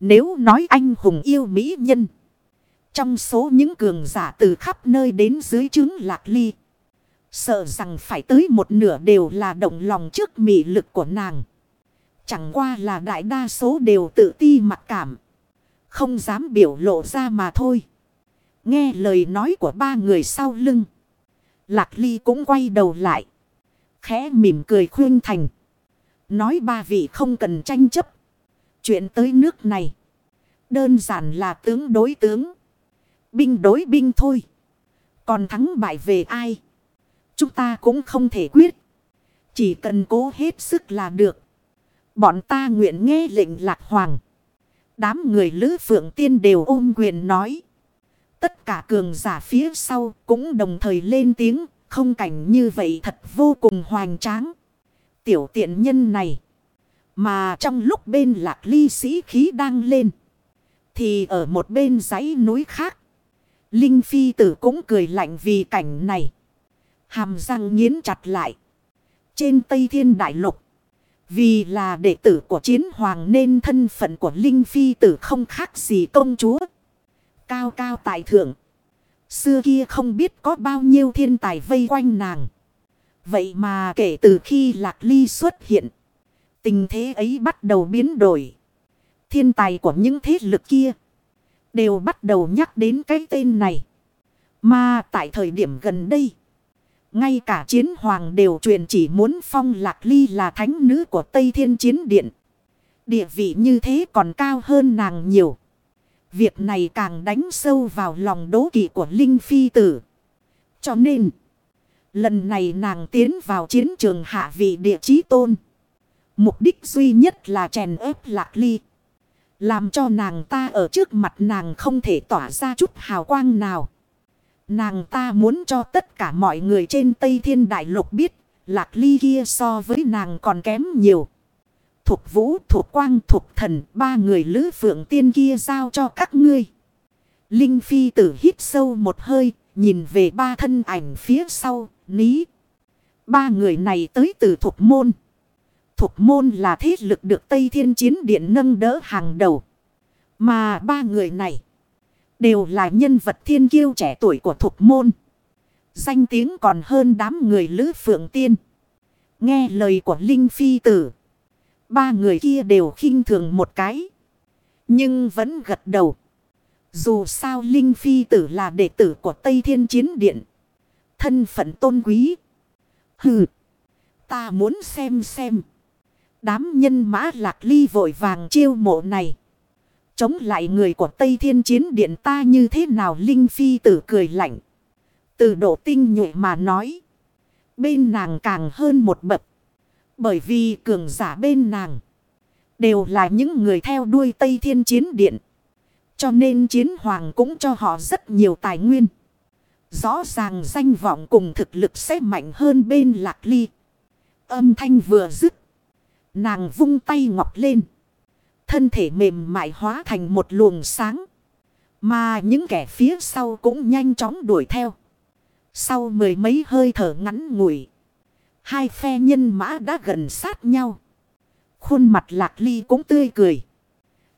Nếu nói anh hùng yêu mỹ nhân. Trong số những cường giả từ khắp nơi đến dưới chứng lạc ly. Sợ rằng phải tới một nửa đều là động lòng trước mị lực của nàng. Chẳng qua là đại đa số đều tự ti mặc cảm. Không dám biểu lộ ra mà thôi. Nghe lời nói của ba người sau lưng. Lạc ly cũng quay đầu lại. Khẽ mỉm cười khuyên thành. Nói ba vị không cần tranh chấp. Chuyện tới nước này. Đơn giản là tướng đối tướng. Binh đối binh thôi. Còn thắng bại về ai? Chúng ta cũng không thể quyết. Chỉ cần cố hết sức là được. Bọn ta nguyện nghe lệnh lạc hoàng. Đám người lữ phượng tiên đều ôm quyền nói. Tất cả cường giả phía sau cũng đồng thời lên tiếng. Không cảnh như vậy thật vô cùng hoành tráng. Tiểu tiện nhân này. Mà trong lúc bên lạc ly sĩ khí đang lên. Thì ở một bên dãy núi khác. Linh Phi tử cũng cười lạnh vì cảnh này. Hàm răng nghiến chặt lại. Trên Tây Thiên Đại Lục. Vì là đệ tử của chiến hoàng nên thân phận của Linh Phi tử không khác gì công chúa. Cao cao tại thượng. Xưa kia không biết có bao nhiêu thiên tài vây quanh nàng. Vậy mà kể từ khi Lạc Ly xuất hiện. Tình thế ấy bắt đầu biến đổi. Thiên tài của những thế lực kia. Đều bắt đầu nhắc đến cái tên này. Mà tại thời điểm gần đây. Ngay cả chiến hoàng đều truyền chỉ muốn phong lạc ly là thánh nữ của Tây Thiên Chiến Điện. Địa vị như thế còn cao hơn nàng nhiều. Việc này càng đánh sâu vào lòng đố kỵ của Linh Phi Tử. Cho nên, lần này nàng tiến vào chiến trường hạ vị địa chí tôn. Mục đích duy nhất là chèn ép lạc ly. Làm cho nàng ta ở trước mặt nàng không thể tỏa ra chút hào quang nào. Nàng ta muốn cho tất cả mọi người trên Tây Thiên Đại Lục biết. Lạc ly kia so với nàng còn kém nhiều. Thục vũ, thục quang, thục thần. Ba người lữ phượng tiên kia giao cho các ngươi. Linh Phi tử hít sâu một hơi. Nhìn về ba thân ảnh phía sau. Ní. Ba người này tới từ thục môn. Thục môn là thế lực được Tây Thiên Chiến Điện nâng đỡ hàng đầu. Mà ba người này đều là nhân vật thiên kiêu trẻ tuổi của thục môn. Danh tiếng còn hơn đám người Lữ Phượng Tiên. Nghe lời của Linh Phi Tử. Ba người kia đều khinh thường một cái. Nhưng vẫn gật đầu. Dù sao Linh Phi Tử là đệ tử của Tây Thiên Chiến Điện. Thân phận tôn quý. Hừ. Ta muốn xem xem. Đám nhân mã lạc ly vội vàng chiêu mộ này. Chống lại người của Tây Thiên Chiến Điện ta như thế nào Linh Phi tử cười lạnh. Từ độ tinh nhuệ mà nói. Bên nàng càng hơn một bậc. Bởi vì cường giả bên nàng. Đều là những người theo đuôi Tây Thiên Chiến Điện. Cho nên chiến hoàng cũng cho họ rất nhiều tài nguyên. Rõ ràng danh vọng cùng thực lực sẽ mạnh hơn bên lạc ly. Âm thanh vừa dứt. Nàng vung tay ngọc lên. Thân thể mềm mại hóa thành một luồng sáng. Mà những kẻ phía sau cũng nhanh chóng đuổi theo. Sau mười mấy hơi thở ngắn ngủi. Hai phe nhân mã đã gần sát nhau. Khuôn mặt lạc ly cũng tươi cười.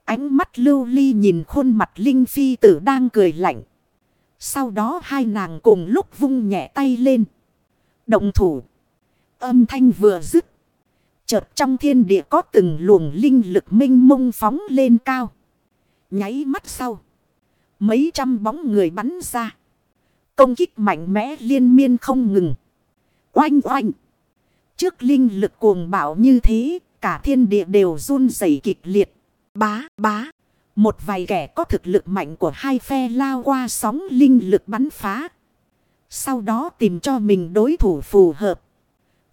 Ánh mắt lưu ly nhìn khuôn mặt linh phi tử đang cười lạnh. Sau đó hai nàng cùng lúc vung nhẹ tay lên. Động thủ. Âm thanh vừa dứt. Chợt trong thiên địa có từng luồng linh lực minh mông phóng lên cao. Nháy mắt sau. Mấy trăm bóng người bắn ra. Công kích mạnh mẽ liên miên không ngừng. Oanh oanh. Trước linh lực cuồng bạo như thế. Cả thiên địa đều run rẩy kịch liệt. Bá bá. Một vài kẻ có thực lực mạnh của hai phe lao qua sóng linh lực bắn phá. Sau đó tìm cho mình đối thủ phù hợp.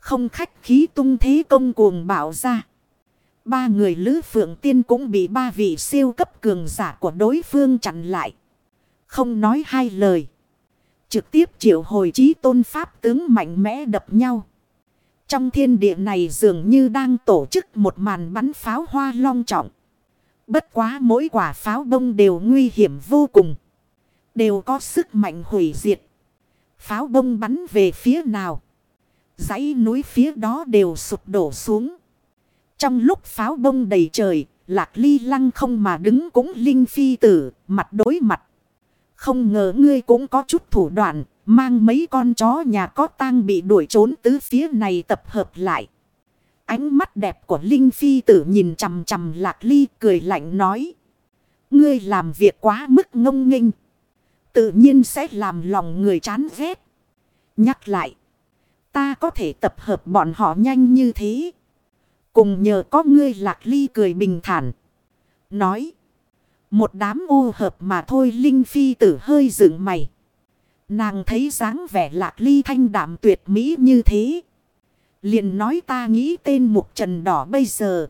Không khách khí tung thế công cuồng bảo ra. Ba người Lữ Phượng Tiên cũng bị ba vị siêu cấp cường giả của đối phương chặn lại. Không nói hai lời. Trực tiếp triệu hồi chí tôn pháp tướng mạnh mẽ đập nhau. Trong thiên địa này dường như đang tổ chức một màn bắn pháo hoa long trọng. Bất quá mỗi quả pháo bông đều nguy hiểm vô cùng. Đều có sức mạnh hủy diệt. Pháo bông bắn về phía nào dãy núi phía đó đều sụp đổ xuống. Trong lúc pháo bông đầy trời, Lạc ly lăng không mà đứng cũng linh phi tử, mặt đối mặt. Không ngờ ngươi cũng có chút thủ đoạn, mang mấy con chó nhà có tang bị đuổi trốn tứ phía này tập hợp lại. Ánh mắt đẹp của Linh Phi tử nhìn chầm chầm Lạc Ly cười lạnh nói. Ngươi làm việc quá mức ngông nghênh. Tự nhiên sẽ làm lòng người chán ghét. Nhắc lại. Ta có thể tập hợp bọn họ nhanh như thế. Cùng nhờ có ngươi Lạc Ly cười bình thản. Nói. Một đám ô hợp mà thôi Linh Phi tử hơi dựng mày. Nàng thấy dáng vẻ Lạc Ly thanh đạm tuyệt mỹ như thế liền nói ta nghĩ tên mục trần đỏ bây giờ.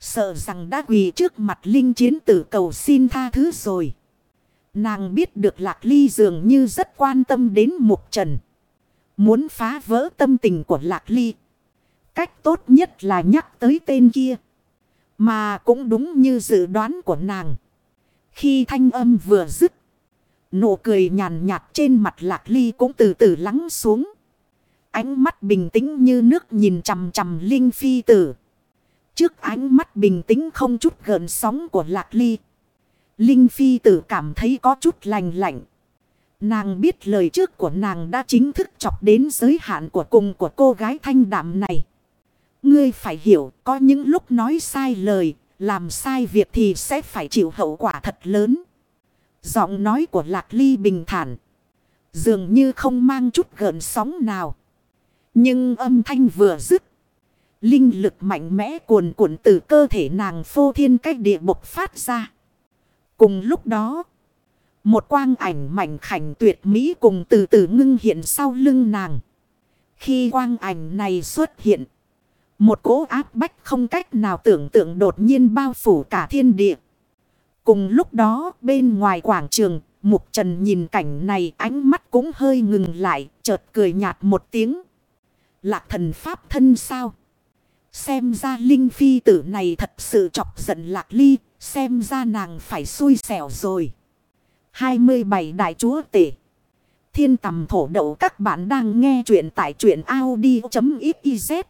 Sợ rằng đã quỳ trước mặt linh chiến tử cầu xin tha thứ rồi. Nàng biết được lạc ly dường như rất quan tâm đến mục trần. Muốn phá vỡ tâm tình của lạc ly. Cách tốt nhất là nhắc tới tên kia. Mà cũng đúng như dự đoán của nàng. Khi thanh âm vừa dứt. Nụ cười nhàn nhạt trên mặt lạc ly cũng từ từ lắng xuống. Ánh mắt bình tĩnh như nước nhìn chằm chằm Linh Phi tử. Trước ánh mắt bình tĩnh không chút gợn sóng của Lạc Ly. Linh Phi tử cảm thấy có chút lành lạnh. Nàng biết lời trước của nàng đã chính thức chọc đến giới hạn của cùng của cô gái thanh đạm này. Ngươi phải hiểu có những lúc nói sai lời, làm sai việc thì sẽ phải chịu hậu quả thật lớn. Giọng nói của Lạc Ly bình thản. Dường như không mang chút gợn sóng nào. Nhưng âm thanh vừa dứt. Linh lực mạnh mẽ cuồn cuộn từ cơ thể nàng phô thiên cách địa bộc phát ra. Cùng lúc đó. Một quang ảnh mảnh khảnh tuyệt mỹ cùng từ từ ngưng hiện sau lưng nàng. Khi quang ảnh này xuất hiện. Một cỗ áp bách không cách nào tưởng tượng đột nhiên bao phủ cả thiên địa. Cùng lúc đó bên ngoài quảng trường, Mục Trần nhìn cảnh này ánh mắt cũng hơi ngừng lại, chợt cười nhạt một tiếng. Lạc thần pháp thân sao? Xem ra Linh Phi tử này thật sự chọc giận Lạc Ly. Xem ra nàng phải xui xẻo rồi. 27 Đại Chúa Tể Thiên tầm thổ đậu, các bạn đang nghe chuyện tại truyện Audi.xyz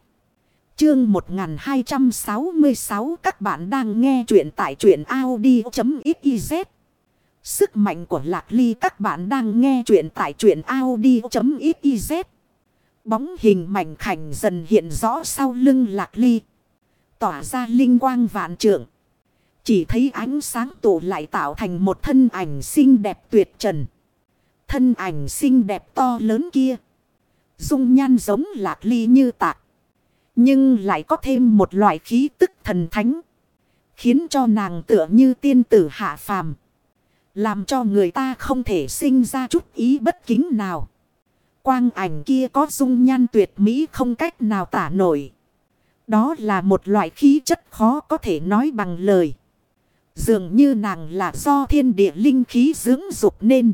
Chương 1266 các bạn đang nghe chuyện tại truyện Audi.xyz Sức mạnh của Lạc Ly, các bạn đang nghe chuyện tại truyện Audi.xyz Bóng hình mảnh khảnh dần hiện rõ sau lưng lạc ly. Tỏa ra linh quang vạn trượng. Chỉ thấy ánh sáng tụ lại tạo thành một thân ảnh xinh đẹp tuyệt trần. Thân ảnh xinh đẹp to lớn kia. Dung nhan giống lạc ly như tạc. Nhưng lại có thêm một loại khí tức thần thánh. Khiến cho nàng tựa như tiên tử hạ phàm. Làm cho người ta không thể sinh ra chút ý bất kính nào. Quang ảnh kia có dung nhan tuyệt mỹ không cách nào tả nổi. Đó là một loại khí chất khó có thể nói bằng lời. Dường như nàng là do thiên địa linh khí dưỡng dục nên.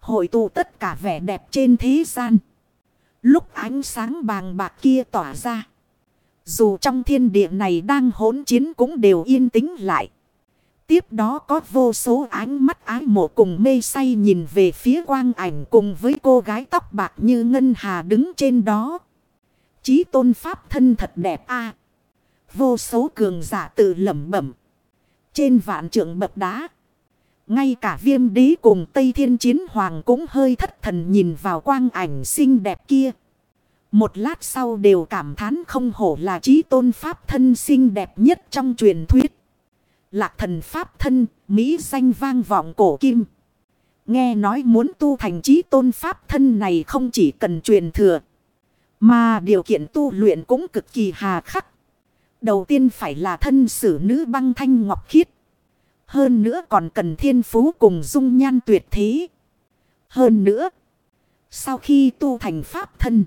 Hội tụ tất cả vẻ đẹp trên thế gian. Lúc ánh sáng bàng bạc kia tỏa ra. Dù trong thiên địa này đang hỗn chiến cũng đều yên tĩnh lại. Tiếp đó có vô số ánh mắt ái mộ cùng mê say nhìn về phía quang ảnh cùng với cô gái tóc bạc như Ngân Hà đứng trên đó. Chí tôn pháp thân thật đẹp a Vô số cường giả tự lẩm bẩm. Trên vạn trượng bậc đá. Ngay cả viêm đế cùng Tây Thiên Chiến Hoàng cũng hơi thất thần nhìn vào quang ảnh xinh đẹp kia. Một lát sau đều cảm thán không hổ là trí tôn pháp thân xinh đẹp nhất trong truyền thuyết. Lạc thần pháp thân, Mỹ danh vang vọng cổ kim. Nghe nói muốn tu thành trí tôn pháp thân này không chỉ cần truyền thừa. Mà điều kiện tu luyện cũng cực kỳ hà khắc. Đầu tiên phải là thân sử nữ băng thanh ngọc khiết. Hơn nữa còn cần thiên phú cùng dung nhan tuyệt thế. Hơn nữa. Sau khi tu thành pháp thân.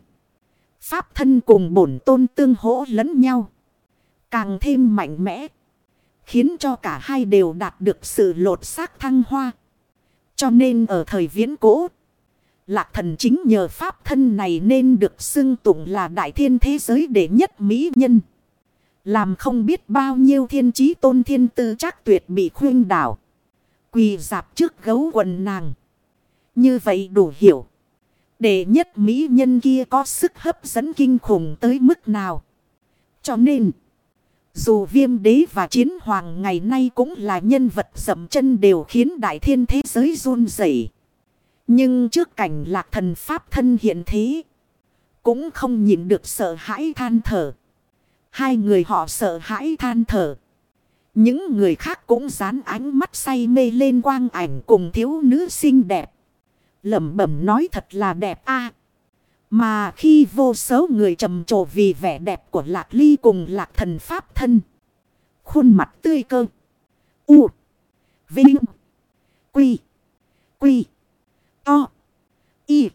Pháp thân cùng bổn tôn tương hỗ lẫn nhau. Càng thêm mạnh mẽ. Khiến cho cả hai đều đạt được sự lột xác thăng hoa. Cho nên ở thời viễn cổ. Lạc thần chính nhờ pháp thân này nên được xưng tụng là đại thiên thế giới đệ nhất mỹ nhân. Làm không biết bao nhiêu thiên trí tôn thiên tư chắc tuyệt bị khuyên đảo. Quỳ dạp trước gấu quần nàng. Như vậy đủ hiểu. để nhất mỹ nhân kia có sức hấp dẫn kinh khủng tới mức nào. Cho nên. Dù viêm đế và chiến hoàng ngày nay cũng là nhân vật dậm chân đều khiến đại thiên thế giới run rẩy. Nhưng trước cảnh lạc thần pháp thân hiện thế. Cũng không nhìn được sợ hãi than thở. Hai người họ sợ hãi than thở. Những người khác cũng dán ánh mắt say mê lên quang ảnh cùng thiếu nữ xinh đẹp. Lẩm bẩm nói thật là đẹp a Mà khi vô số người trầm trồ vì vẻ đẹp của lạc ly cùng lạc thần pháp thân. Khuôn mặt tươi cơ. U. Vinh. Quy. Quy. To. Y.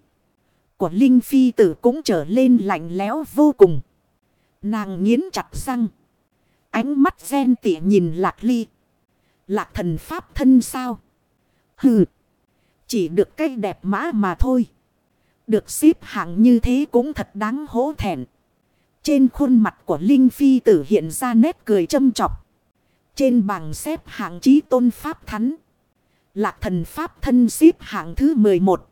Của Linh Phi tử cũng trở lên lạnh lẽo vô cùng. Nàng nghiến chặt răng. Ánh mắt ghen tỉ nhìn lạc ly. Lạc thần pháp thân sao? Hừ. Chỉ được cây đẹp mã mà thôi. Được xếp hạng như thế cũng thật đáng hổ thẹn. Trên khuôn mặt của Linh Phi tử hiện ra nét cười châm chọc. Trên bảng xếp hạng trí tôn pháp thắn. Lạc thần pháp thân xếp hạng thứ 11.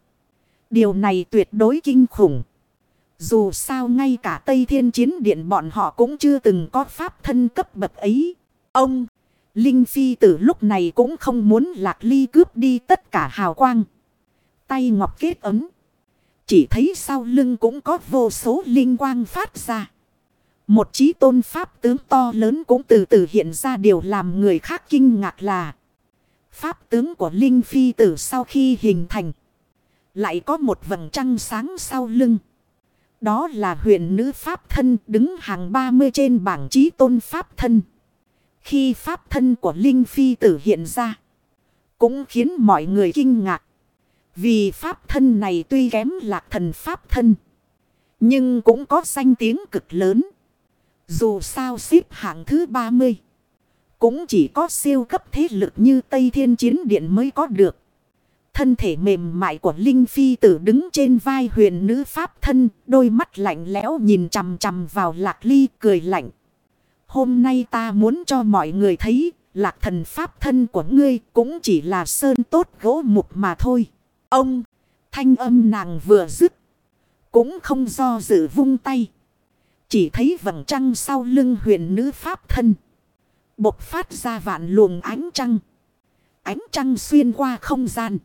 Điều này tuyệt đối kinh khủng. Dù sao ngay cả Tây Thiên Chiến Điện bọn họ cũng chưa từng có pháp thân cấp bậc ấy. Ông, Linh Phi tử lúc này cũng không muốn lạc ly cướp đi tất cả hào quang. Tay ngọc kết ấm. Chỉ thấy sau lưng cũng có vô số linh quang phát ra. Một trí tôn pháp tướng to lớn cũng từ từ hiện ra điều làm người khác kinh ngạc là. Pháp tướng của Linh Phi tử sau khi hình thành. Lại có một vầng trăng sáng sau lưng. Đó là huyện nữ Pháp thân đứng hàng 30 trên bảng trí tôn Pháp thân. Khi Pháp thân của Linh Phi tử hiện ra. Cũng khiến mọi người kinh ngạc. Vì Pháp thân này tuy kém lạc thần Pháp thân. Nhưng cũng có danh tiếng cực lớn. Dù sao xếp hạng thứ 30. Cũng chỉ có siêu cấp thế lực như Tây Thiên Chiến Điện mới có được. Thân thể mềm mại của Linh Phi tử đứng trên vai huyền nữ pháp thân, đôi mắt lạnh lẽo nhìn chằm chằm vào lạc ly cười lạnh. Hôm nay ta muốn cho mọi người thấy, lạc thần pháp thân của ngươi cũng chỉ là sơn tốt gỗ mục mà thôi. Ông, thanh âm nàng vừa dứt, cũng không do dự vung tay. Chỉ thấy vầng trăng sau lưng huyền nữ pháp thân. Bộc phát ra vạn luồng ánh trăng. Ánh trăng xuyên qua không gian.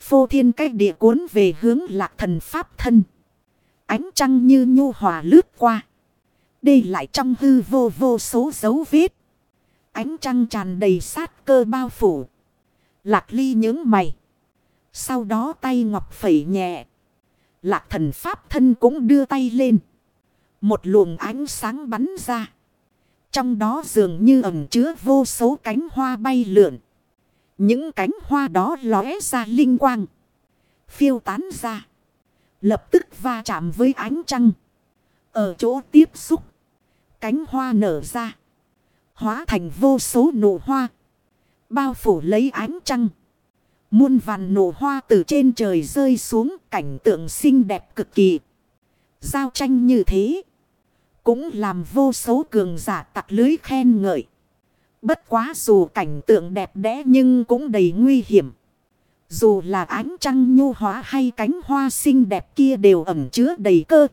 Phô thiên cách địa cuốn về hướng lạc thần pháp thân. Ánh trăng như nhu hòa lướt qua. Đây lại trong hư vô vô số dấu vết. Ánh trăng tràn đầy sát cơ bao phủ. Lạc ly những mày. Sau đó tay ngọc phẩy nhẹ. Lạc thần pháp thân cũng đưa tay lên. Một luồng ánh sáng bắn ra. Trong đó dường như ẩm chứa vô số cánh hoa bay lượn. Những cánh hoa đó lóe ra linh quang. Phiêu tán ra. Lập tức va chạm với ánh trăng. Ở chỗ tiếp xúc. Cánh hoa nở ra. Hóa thành vô số nụ hoa. Bao phủ lấy ánh trăng. Muôn vàn nụ hoa từ trên trời rơi xuống, cảnh tượng xinh đẹp cực kỳ. Giao tranh như thế. Cũng làm vô số cường giả tặc lưới khen ngợi. Bất quá dù cảnh tượng đẹp đẽ nhưng cũng đầy nguy hiểm. Dù là ánh trăng nhu hóa hay cánh hoa xinh đẹp kia đều ẩm chứa đầy cơ.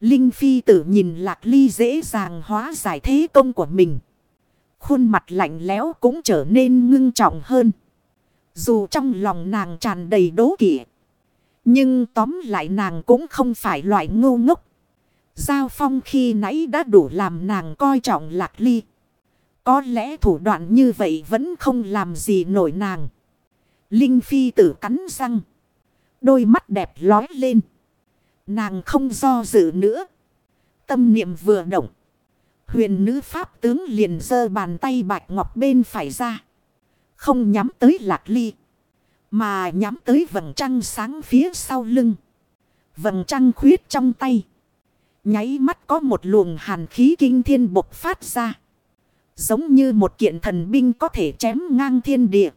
Linh Phi tử nhìn Lạc Ly dễ dàng hóa giải thế công của mình. Khuôn mặt lạnh lẽo cũng trở nên ngưng trọng hơn. Dù trong lòng nàng tràn đầy đố kỵ. Nhưng tóm lại nàng cũng không phải loại ngu ngốc. Giao phong khi nãy đã đủ làm nàng coi trọng Lạc Ly. Có lẽ thủ đoạn như vậy vẫn không làm gì nổi nàng. Linh Phi tử cắn răng. Đôi mắt đẹp lói lên. Nàng không do dự nữa. Tâm niệm vừa động. Huyền nữ pháp tướng liền giơ bàn tay bạch ngọc bên phải ra. Không nhắm tới lạc ly. Mà nhắm tới vầng trăng sáng phía sau lưng. Vầng trăng khuyết trong tay. Nháy mắt có một luồng hàn khí kinh thiên bộc phát ra. Giống như một kiện thần binh có thể chém ngang thiên địa.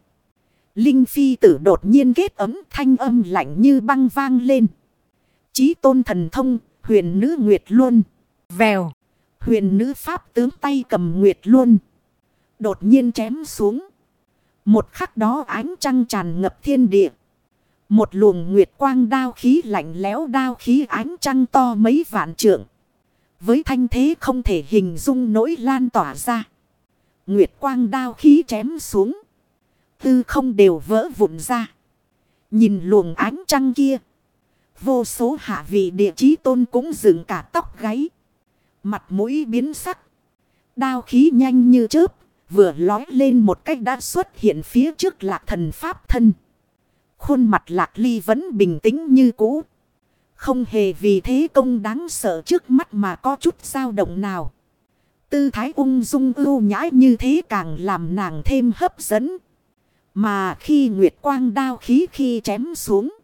Linh phi tử đột nhiên kết ấm thanh âm lạnh như băng vang lên. Chí tôn thần thông, huyền nữ Nguyệt luôn. Vèo, huyền nữ pháp tướng tay cầm Nguyệt luôn. Đột nhiên chém xuống. Một khắc đó ánh trăng tràn ngập thiên địa. Một luồng nguyệt quang đao khí lạnh lẽo đao khí ánh trăng to mấy vạn trượng. Với thanh thế không thể hình dung nỗi lan tỏa ra. Nguyệt quang đao khí chém xuống. Tư không đều vỡ vụn ra. Nhìn luồng ánh trăng kia. Vô số hạ vị địa chí tôn cũng dựng cả tóc gáy. Mặt mũi biến sắc. Đao khí nhanh như chớp. Vừa lói lên một cách đã xuất hiện phía trước lạc thần pháp thân. Khuôn mặt lạc ly vẫn bình tĩnh như cũ. Không hề vì thế công đáng sợ trước mắt mà có chút dao động nào. Tư thái ung dung ưu nhãi như thế càng làm nàng thêm hấp dẫn. Mà khi Nguyệt Quang đao khí khi chém xuống.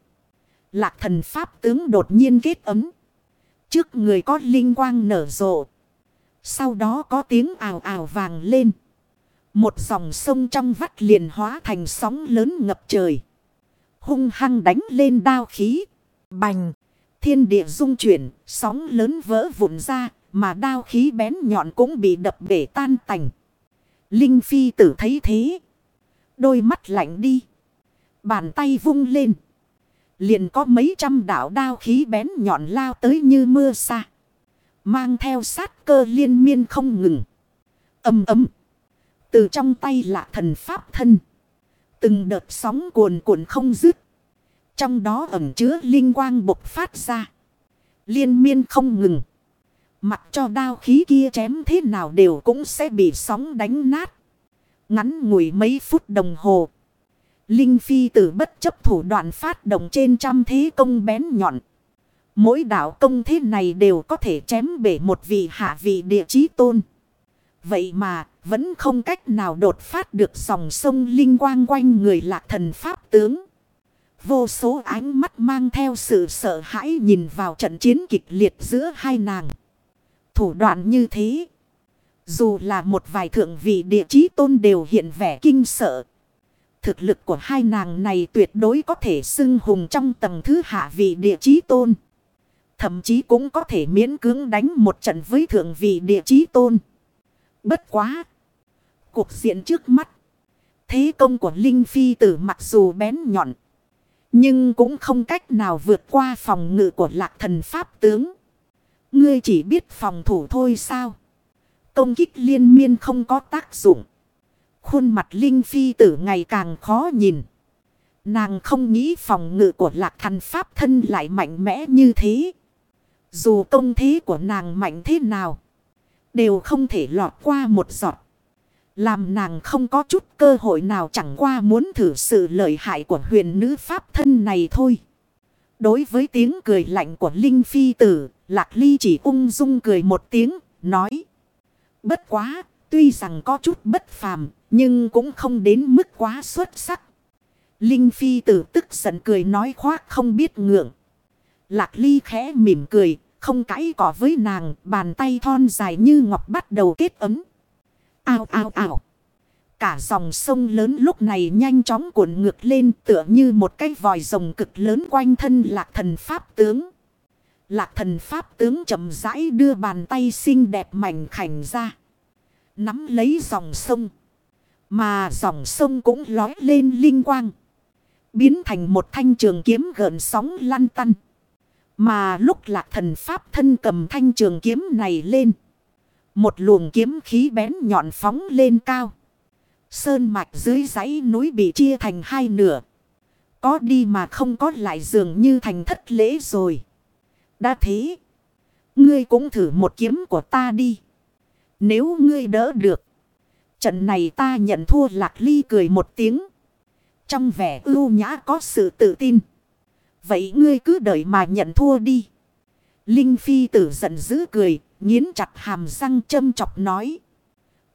Lạc thần pháp tướng đột nhiên kết ấm. Trước người có linh quang nở rộ. Sau đó có tiếng ào ào vàng lên. Một dòng sông trong vắt liền hóa thành sóng lớn ngập trời. Hung hăng đánh lên đao khí. Bành. Thiên địa rung chuyển. Sóng lớn vỡ vụn ra. Mà đao khí bén nhọn cũng bị đập bể tan tành. Linh phi tử thấy thế. Đôi mắt lạnh đi. Bàn tay vung lên. Liền có mấy trăm đảo đao khí bén nhọn lao tới như mưa xa. Mang theo sát cơ liên miên không ngừng. Âm ấm. Từ trong tay lạ thần pháp thân. Từng đợt sóng cuồn cuộn không dứt. Trong đó ẩm chứa linh quang bộc phát ra. Liên miên không ngừng. Mặc cho đao khí kia chém thế nào đều cũng sẽ bị sóng đánh nát. Ngắn ngủi mấy phút đồng hồ. Linh phi tử bất chấp thủ đoạn phát động trên trăm thế công bén nhọn. Mỗi đạo công thế này đều có thể chém bể một vị hạ vị địa chí tôn. Vậy mà, vẫn không cách nào đột phát được dòng sông linh quang quanh người lạc thần pháp tướng. Vô số ánh mắt mang theo sự sợ hãi nhìn vào trận chiến kịch liệt giữa hai nàng. Thủ đoạn như thế. Dù là một vài thượng vị địa chí tôn đều hiện vẻ kinh sợ. Thực lực của hai nàng này tuyệt đối có thể xưng hùng trong tầng thứ hạ vị địa chí tôn. Thậm chí cũng có thể miễn cưỡng đánh một trận với thượng vị địa chí tôn. Bất quá. Cuộc diện trước mắt. Thế công của Linh Phi tử mặc dù bén nhọn. Nhưng cũng không cách nào vượt qua phòng ngự của lạc thần pháp tướng. Ngươi chỉ biết phòng thủ thôi sao? Công kích liên miên không có tác dụng. Khuôn mặt Linh Phi tử ngày càng khó nhìn. Nàng không nghĩ phòng ngự của lạc thần pháp thân lại mạnh mẽ như thế. Dù công thế của nàng mạnh thế nào. Đều không thể lọt qua một giọt. Làm nàng không có chút cơ hội nào chẳng qua muốn thử sự lợi hại của huyền nữ pháp thân này thôi. Đối với tiếng cười lạnh của Linh Phi Tử, Lạc Ly chỉ ung dung cười một tiếng, nói. Bất quá, tuy rằng có chút bất phàm, nhưng cũng không đến mức quá xuất sắc. Linh Phi Tử tức giận cười nói khoác không biết ngượng. Lạc Ly khẽ mỉm cười, không cãi cỏ với nàng, bàn tay thon dài như ngọc bắt đầu kết ấm. Ao ao ao. Cả dòng sông lớn lúc này nhanh chóng cuộn ngược lên tựa như một cái vòi rồng cực lớn quanh thân lạc thần pháp tướng. Lạc thần pháp tướng chậm rãi đưa bàn tay xinh đẹp mảnh khảnh ra. Nắm lấy dòng sông. Mà dòng sông cũng lói lên linh quang. Biến thành một thanh trường kiếm gợn sóng lăn tăn. Mà lúc lạc thần pháp thân cầm thanh trường kiếm này lên. Một luồng kiếm khí bén nhọn phóng lên cao. Sơn mạch dưới dãy núi bị chia thành hai nửa. Có đi mà không có lại dường như thành thất lễ rồi. Đã thế. Ngươi cũng thử một kiếm của ta đi. Nếu ngươi đỡ được. Trận này ta nhận thua lạc ly cười một tiếng. Trong vẻ ưu nhã có sự tự tin. Vậy ngươi cứ đợi mà nhận thua đi. Linh Phi tử giận dữ cười, nghiến chặt hàm răng châm chọc nói.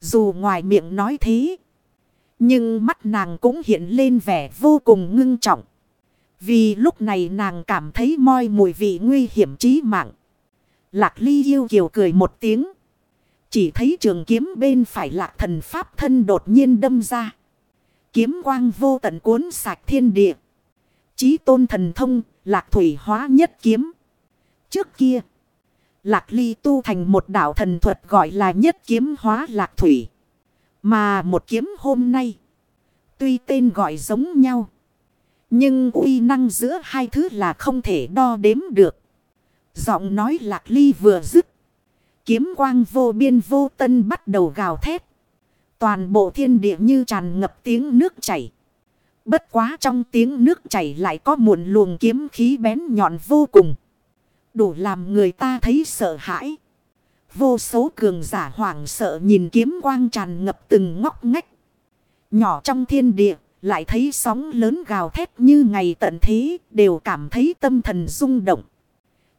Dù ngoài miệng nói thế. Nhưng mắt nàng cũng hiện lên vẻ vô cùng ngưng trọng. Vì lúc này nàng cảm thấy moi mùi vị nguy hiểm chí mạng. Lạc ly yêu kiều cười một tiếng. Chỉ thấy trường kiếm bên phải lạc thần pháp thân đột nhiên đâm ra. Kiếm quang vô tận cuốn sạch thiên địa. Chí tôn thần thông, lạc thủy hóa nhất kiếm. Trước kia, lạc ly tu thành một đạo thần thuật gọi là nhất kiếm hóa lạc thủy. Mà một kiếm hôm nay, tuy tên gọi giống nhau. Nhưng uy năng giữa hai thứ là không thể đo đếm được. Giọng nói lạc ly vừa dứt. Kiếm quang vô biên vô tân bắt đầu gào thét. Toàn bộ thiên địa như tràn ngập tiếng nước chảy. Bất quá trong tiếng nước chảy lại có muộn luồng kiếm khí bén nhọn vô cùng. Đủ làm người ta thấy sợ hãi. Vô số cường giả hoảng sợ nhìn kiếm quang tràn ngập từng ngóc ngách. Nhỏ trong thiên địa, lại thấy sóng lớn gào thét như ngày tận thế, đều cảm thấy tâm thần rung động.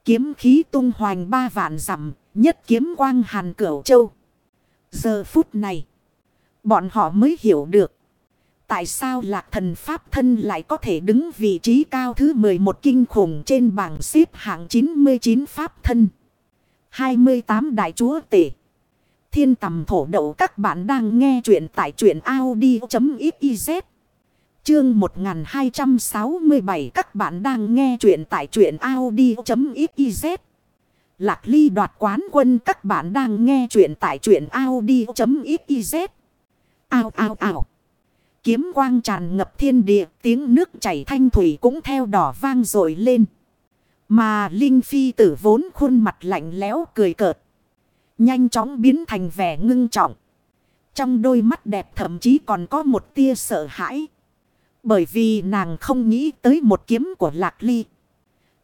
Kiếm khí tung hoành ba vạn dặm nhất kiếm quang hàn cửu châu. Giờ phút này, bọn họ mới hiểu được. Tại sao lạc thần Pháp thân lại có thể đứng vị trí cao thứ 11 kinh khủng trên bảng xếp hạng 99 Pháp thân. 28 Đại Chúa Tể. Thiên tầm thổ đậu, các bạn đang nghe chuyện tại truyện Audi.xyz. Chương 1267 các bạn đang nghe chuyện tại truyện Audi.xyz. Lạc ly đoạt quán quân, các bạn đang nghe chuyện tại truyện Audi.xyz. Ao ao ao. Kiếm quang tràn ngập thiên địa, tiếng nước chảy thanh thủy cũng theo đỏ vang rồi lên. Mà Linh Phi tử vốn khuôn mặt lạnh lẽo cười cợt. Nhanh chóng biến thành vẻ ngưng trọng. Trong đôi mắt đẹp thậm chí còn có một tia sợ hãi. Bởi vì nàng không nghĩ tới một kiếm của Lạc Ly.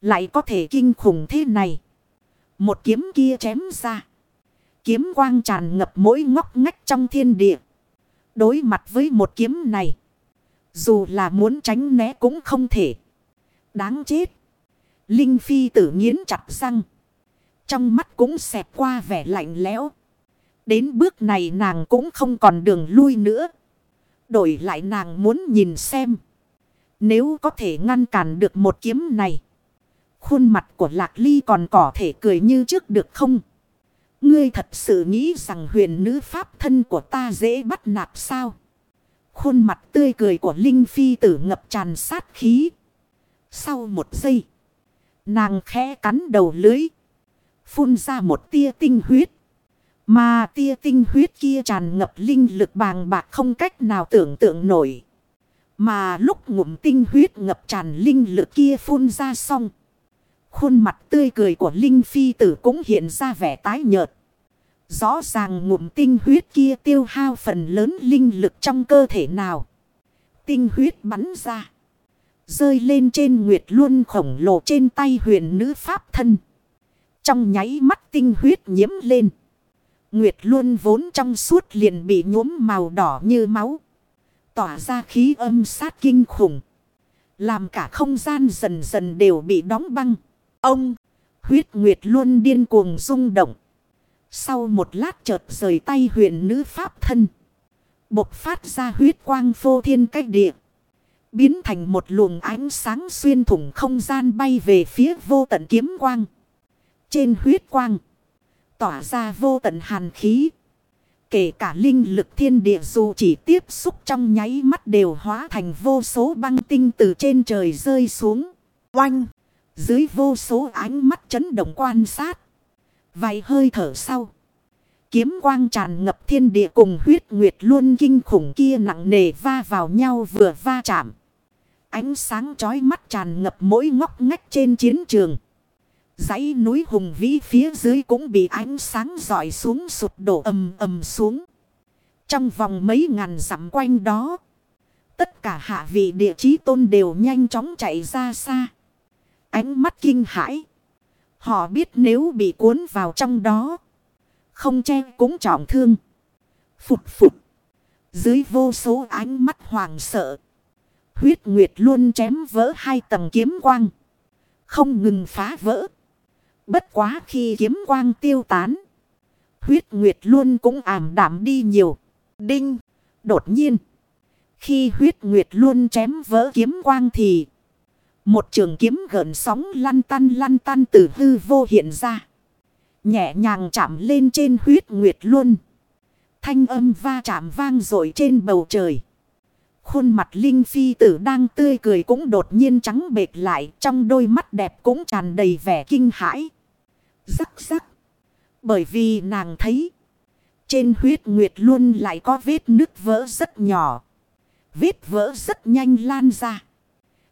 Lại có thể kinh khủng thế này. Một kiếm kia chém ra. Kiếm quang tràn ngập mỗi ngóc ngách trong thiên địa. Đối mặt với một kiếm này. Dù là muốn tránh né cũng không thể. Đáng chết. Linh Phi tử nghiến chặt răng. Trong mắt cũng xẹp qua vẻ lạnh lẽo. Đến bước này nàng cũng không còn đường lui nữa. Đổi lại nàng muốn nhìn xem. Nếu có thể ngăn cản được một kiếm này. Khuôn mặt của Lạc Ly còn có thể cười như trước được không? Ngươi thật sự nghĩ rằng huyền nữ pháp thân của ta dễ bắt nạt sao? Khuôn mặt tươi cười của Linh Phi tử ngập tràn sát khí. Sau một giây. Nàng khẽ cắn đầu lưới. Phun ra một tia tinh huyết. Mà tia tinh huyết kia tràn ngập linh lực bàng bạc không cách nào tưởng tượng nổi. Mà lúc ngụm tinh huyết ngập tràn linh lực kia phun ra xong. Khuôn mặt tươi cười của Linh Phi tử cũng hiện ra vẻ tái nhợt. Rõ ràng ngụm tinh huyết kia tiêu hao phần lớn linh lực trong cơ thể nào. Tinh huyết bắn ra. Rơi lên trên nguyệt luân khổng lồ trên tay huyền nữ pháp thân. Trong nháy mắt tinh huyết nhiễm lên. Nguyệt luân vốn trong suốt liền bị nhuốm màu đỏ như máu. Tỏa ra khí âm sát kinh khủng. Làm cả không gian dần dần đều bị đóng băng. Ông, huyết nguyệt luôn điên cuồng rung động. Sau một lát chợt rời tay huyền nữ pháp thân. Bộc phát ra huyết quang phô thiên cách địa. Biến thành một luồng ánh sáng xuyên thủng không gian bay về phía vô tận kiếm quang. Trên huyết quang. Tỏa ra vô tận hàn khí. Kể cả linh lực thiên địa dù chỉ tiếp xúc trong nháy mắt đều hóa thành vô số băng tinh từ trên trời rơi xuống. Oanh! Dưới vô số ánh mắt chấn động quan sát. Vài hơi thở sau. Kiếm quang tràn ngập thiên địa cùng huyết nguyệt luôn kinh khủng kia nặng nề va vào nhau vừa va chạm. Ánh sáng chói mắt tràn ngập mỗi ngóc ngách trên chiến trường. dãy núi hùng vĩ phía dưới cũng bị ánh sáng dọi xuống sụp đổ ầm ầm xuống. Trong vòng mấy ngàn dặm quanh đó. Tất cả hạ vị địa chí tôn đều nhanh chóng chạy ra xa. Ánh mắt kinh hãi. Họ biết nếu bị cuốn vào trong đó. Không che cũng trọng thương. Phụt phụt. Dưới vô số ánh mắt hoàng sợ. Huyết Nguyệt luôn chém vỡ hai tầng kiếm quang. Không ngừng phá vỡ. Bất quá khi kiếm quang tiêu tán. Huyết Nguyệt luôn cũng ảm đạm đi nhiều. Đinh. Đột nhiên. Khi huyết Nguyệt luôn chém vỡ kiếm quang thì. Một trường kiếm gợn sóng lăn tăn lăn tăn từ hư vô hiện ra. Nhẹ nhàng chạm lên trên huyết nguyệt luôn. Thanh âm va chạm vang rồi trên bầu trời. Khuôn mặt Linh Phi tử đang tươi cười cũng đột nhiên trắng bệt lại. Trong đôi mắt đẹp cũng tràn đầy vẻ kinh hãi. Rắc rắc. Bởi vì nàng thấy. Trên huyết nguyệt luôn lại có vết nước vỡ rất nhỏ. Vết vỡ rất nhanh lan ra.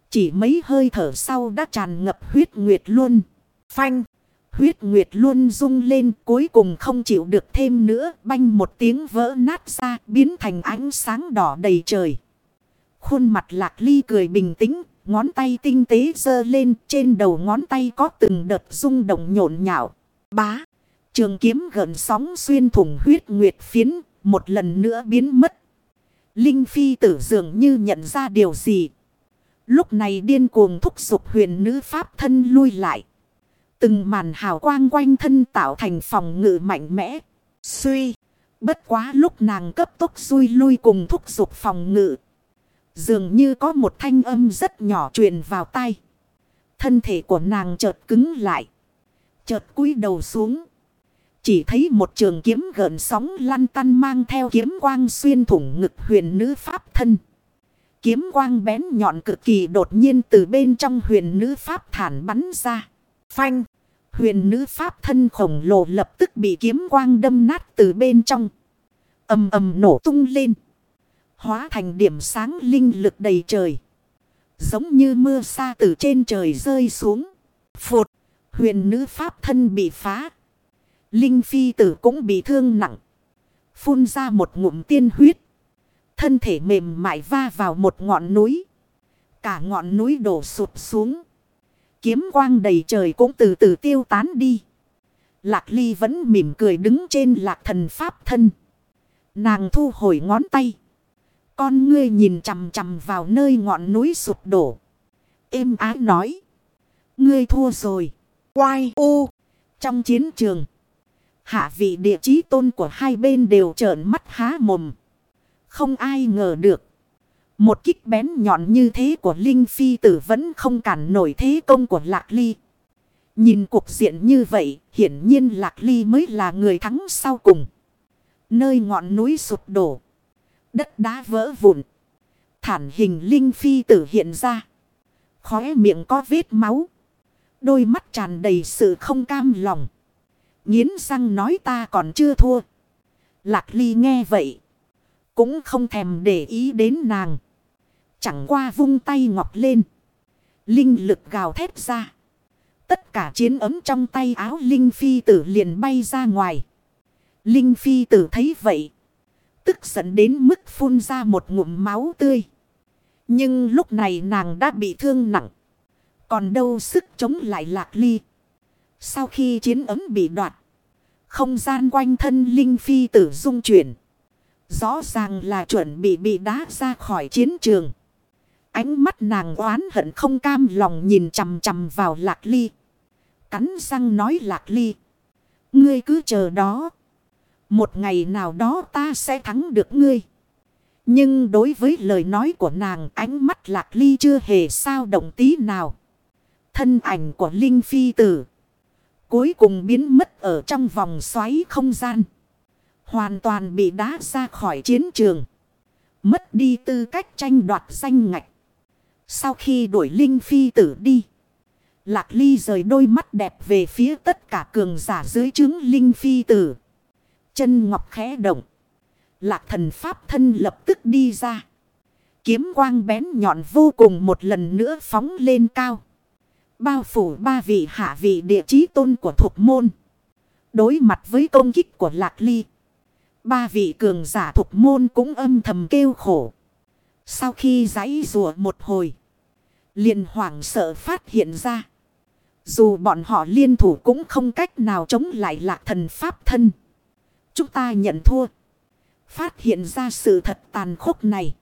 Chỉ mấy hơi thở sau đã tràn ngập huyết nguyệt luôn. Phanh. Huyết Nguyệt luôn rung lên, cuối cùng không chịu được thêm nữa. Banh một tiếng vỡ nát ra, biến thành ánh sáng đỏ đầy trời. Khuôn mặt lạc ly cười bình tĩnh. Ngón tay tinh tế dơ lên, trên đầu ngón tay có từng đợt rung động nhộn nhạo. Bá. Trường kiếm gần sóng xuyên thủng huyết nguyệt phiến. Một lần nữa biến mất. Linh Phi tử dường như nhận ra điều gì. Lúc này điên cuồng thúc giục huyền nữ pháp thân lui lại. Từng màn hào quang quanh thân tạo thành phòng ngự mạnh mẽ. Suy. Bất quá lúc nàng cấp tốc xui lui cùng thúc giục phòng ngự. Dường như có một thanh âm rất nhỏ truyền vào tay. Thân thể của nàng chợt cứng lại. Chợt cúi đầu xuống. Chỉ thấy một trường kiếm gợn sóng lăn tăn mang theo kiếm quang xuyên thủng ngực huyền nữ pháp thân. Kiếm quang bén nhọn cực kỳ đột nhiên từ bên trong huyền nữ pháp thản bắn ra. Phanh. Huyền nữ pháp thân khổng lồ lập tức bị kiếm quang đâm nát từ bên trong. ầm ầm nổ tung lên. Hóa thành điểm sáng linh lực đầy trời. Giống như mưa sa từ trên trời rơi xuống. Phụt. Huyền nữ pháp thân bị phá. Linh phi tử cũng bị thương nặng. Phun ra một ngụm tiên huyết. Thân thể mềm mại va vào một ngọn núi. Cả ngọn núi đổ sụp xuống. Kiếm quang đầy trời cũng từ từ tiêu tán đi. Lạc ly vẫn mỉm cười đứng trên lạc thần pháp thân. Nàng thu hồi ngón tay. Con ngươi nhìn chằm chằm vào nơi ngọn núi sụp đổ. Êm ái nói. Ngươi thua rồi. Quai u. Trong chiến trường. Hạ vị địa chí tôn của hai bên đều trợn mắt há mồm. Không ai ngờ được. Một kích bén nhọn như thế của Linh Phi tử vẫn không cản nổi thế công của Lạc Ly. Nhìn cuộc diện như vậy, hiển nhiên Lạc Ly mới là người thắng sau cùng. Nơi ngọn núi sụp đổ. Đất đá vỡ vụn. Thản hình Linh Phi tử hiện ra. Khóe miệng có vết máu. Đôi mắt tràn đầy sự không cam lòng. Nghiến răng nói ta còn chưa thua. Lạc Ly nghe vậy. Cũng không thèm để ý đến nàng. Chẳng qua vung tay ngọc lên. Linh lực gào thét ra. Tất cả chiến ấm trong tay áo Linh Phi tử liền bay ra ngoài. Linh Phi tử thấy vậy. Tức giận đến mức phun ra một ngụm máu tươi. Nhưng lúc này nàng đã bị thương nặng. Còn đâu sức chống lại lạc ly. Sau khi chiến ấm bị đoạt. Không gian quanh thân Linh Phi tử dung chuyển. Rõ ràng là chuẩn bị bị đá ra khỏi chiến trường. Ánh mắt nàng oán hận không cam lòng nhìn chằm chằm vào lạc ly. Cắn răng nói lạc ly. Ngươi cứ chờ đó. Một ngày nào đó ta sẽ thắng được ngươi. Nhưng đối với lời nói của nàng, ánh mắt lạc ly chưa hề sao động tí nào. Thân ảnh của Linh Phi Tử. Cuối cùng biến mất ở trong vòng xoáy không gian. Hoàn toàn bị đá ra khỏi chiến trường. Mất đi tư cách tranh đoạt danh ngạch. Sau khi đuổi Linh Phi tử đi. Lạc Ly rời đôi mắt đẹp về phía tất cả cường giả dưới chứng Linh Phi tử. Chân ngọc khẽ động. Lạc thần pháp thân lập tức đi ra. Kiếm quang bén nhọn vô cùng một lần nữa phóng lên cao. Bao phủ ba vị hạ vị địa chí tôn của thuộc môn. Đối mặt với công kích của Lạc Ly. Ba vị cường giả thuộc môn cũng âm thầm kêu khổ. Sau khi giãy rùa một hồi. liền hoảng sợ phát hiện ra. Dù bọn họ liên thủ cũng không cách nào chống lại lạc thần pháp thân. Chúng ta nhận thua. Phát hiện ra sự thật tàn khốc này.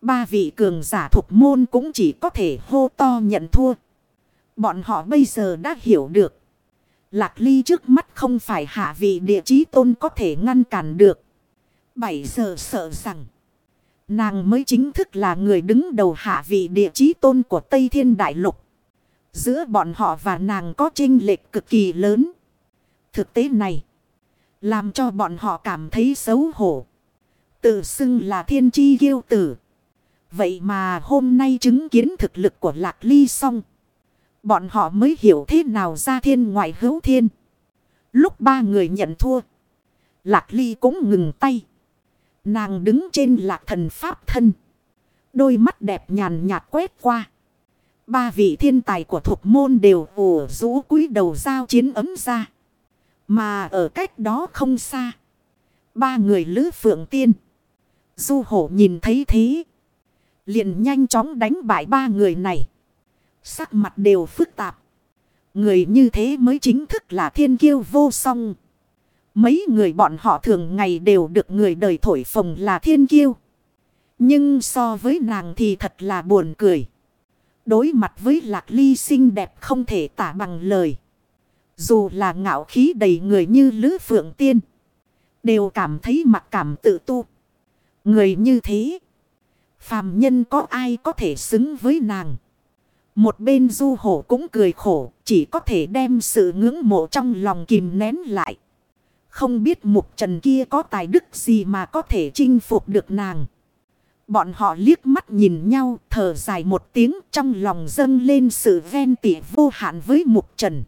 Ba vị cường giả thuộc môn cũng chỉ có thể hô to nhận thua. Bọn họ bây giờ đã hiểu được. Lạc ly trước mắt không phải hạ vị địa chí tôn có thể ngăn cản được. Bảy giờ sợ rằng. Nàng mới chính thức là người đứng đầu hạ vị địa chí tôn của Tây Thiên Đại Lục. Giữa bọn họ và nàng có chênh lệch cực kỳ lớn. Thực tế này. Làm cho bọn họ cảm thấy xấu hổ. Tự xưng là thiên chi kiêu tử. Vậy mà hôm nay chứng kiến thực lực của Lạc Ly xong. Bọn họ mới hiểu thế nào ra thiên ngoại hữu thiên. Lúc ba người nhận thua. Lạc ly cũng ngừng tay. Nàng đứng trên lạc thần pháp thân. Đôi mắt đẹp nhàn nhạt quét qua. Ba vị thiên tài của thuộc môn đều ủ rũ cúi đầu giao chiến ấm ra. Mà ở cách đó không xa. Ba người lữ phượng tiên. Du hổ nhìn thấy thế. Liền nhanh chóng đánh bại ba người này. Sắc mặt đều phức tạp. Người như thế mới chính thức là thiên kiêu vô song. Mấy người bọn họ thường ngày đều được người đời thổi phồng là thiên kiêu. Nhưng so với nàng thì thật là buồn cười. Đối mặt với lạc ly xinh đẹp không thể tả bằng lời. Dù là ngạo khí đầy người như Lữ Phượng Tiên. Đều cảm thấy mặc cảm tự tu. Người như thế. Phàm nhân có ai có thể xứng với nàng. Một bên du hổ cũng cười khổ. Chỉ có thể đem sự ngưỡng mộ trong lòng kìm nén lại. Không biết mục trần kia có tài đức gì mà có thể chinh phục được nàng. Bọn họ liếc mắt nhìn nhau, thở dài một tiếng, trong lòng dâng lên sự ven tỉ vô hạn với mục trần.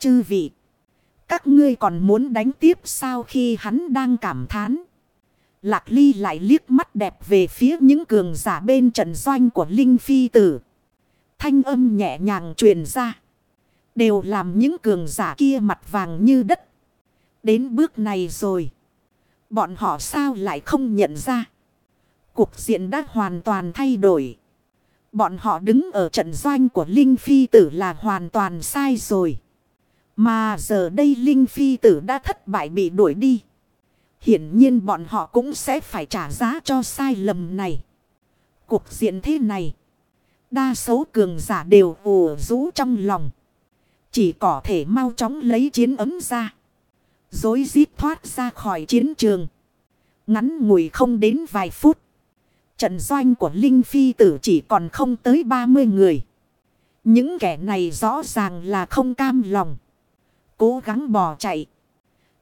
Chư vị, các ngươi còn muốn đánh tiếp sao khi hắn đang cảm thán. Lạc ly lại liếc mắt đẹp về phía những cường giả bên trận doanh của Linh Phi Tử. Thanh âm nhẹ nhàng truyền ra. Đều làm những cường giả kia mặt vàng như đất. Đến bước này rồi. Bọn họ sao lại không nhận ra. Cuộc diện đã hoàn toàn thay đổi. Bọn họ đứng ở trận doanh của Linh Phi Tử là hoàn toàn sai rồi. Mà giờ đây Linh Phi Tử đã thất bại bị đuổi đi. Hiển nhiên bọn họ cũng sẽ phải trả giá cho sai lầm này. Cuộc diện thế này. Đa số cường giả đều ủ rũ trong lòng. Chỉ có thể mau chóng lấy chiến ấm ra. Dối rít thoát ra khỏi chiến trường. Ngắn ngủi không đến vài phút. Trận doanh của Linh Phi tử chỉ còn không tới 30 người. Những kẻ này rõ ràng là không cam lòng. Cố gắng bỏ chạy.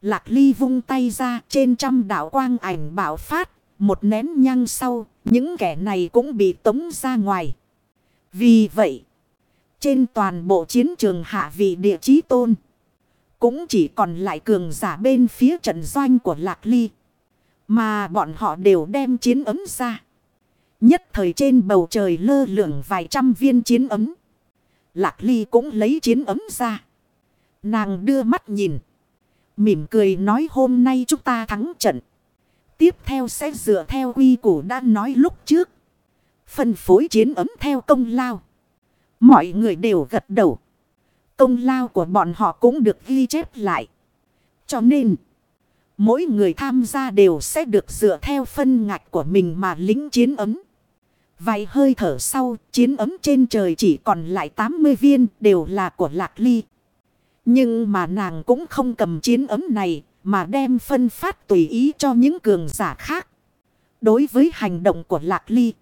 Lạc ly vung tay ra trên trăm đạo quang ảnh bảo phát. Một nén nhăng sau, những kẻ này cũng bị tống ra ngoài. Vì vậy, trên toàn bộ chiến trường hạ vị địa chí tôn, cũng chỉ còn lại cường giả bên phía trận doanh của Lạc Ly. Mà bọn họ đều đem chiến ấm ra. Nhất thời trên bầu trời lơ lửng vài trăm viên chiến ấm. Lạc Ly cũng lấy chiến ấm ra. Nàng đưa mắt nhìn. Mỉm cười nói hôm nay chúng ta thắng trận. Tiếp theo sẽ dựa theo quy củ đã nói lúc trước. Phân phối chiến ấm theo công lao. Mọi người đều gật đầu. Công lao của bọn họ cũng được ghi chép lại. Cho nên, mỗi người tham gia đều sẽ được dựa theo phân ngạch của mình mà lính chiến ấm. Vài hơi thở sau, chiến ấm trên trời chỉ còn lại 80 viên đều là của Lạc Ly. Nhưng mà nàng cũng không cầm chiến ấm này mà đem phân phát tùy ý cho những cường giả khác. Đối với hành động của Lạc Ly,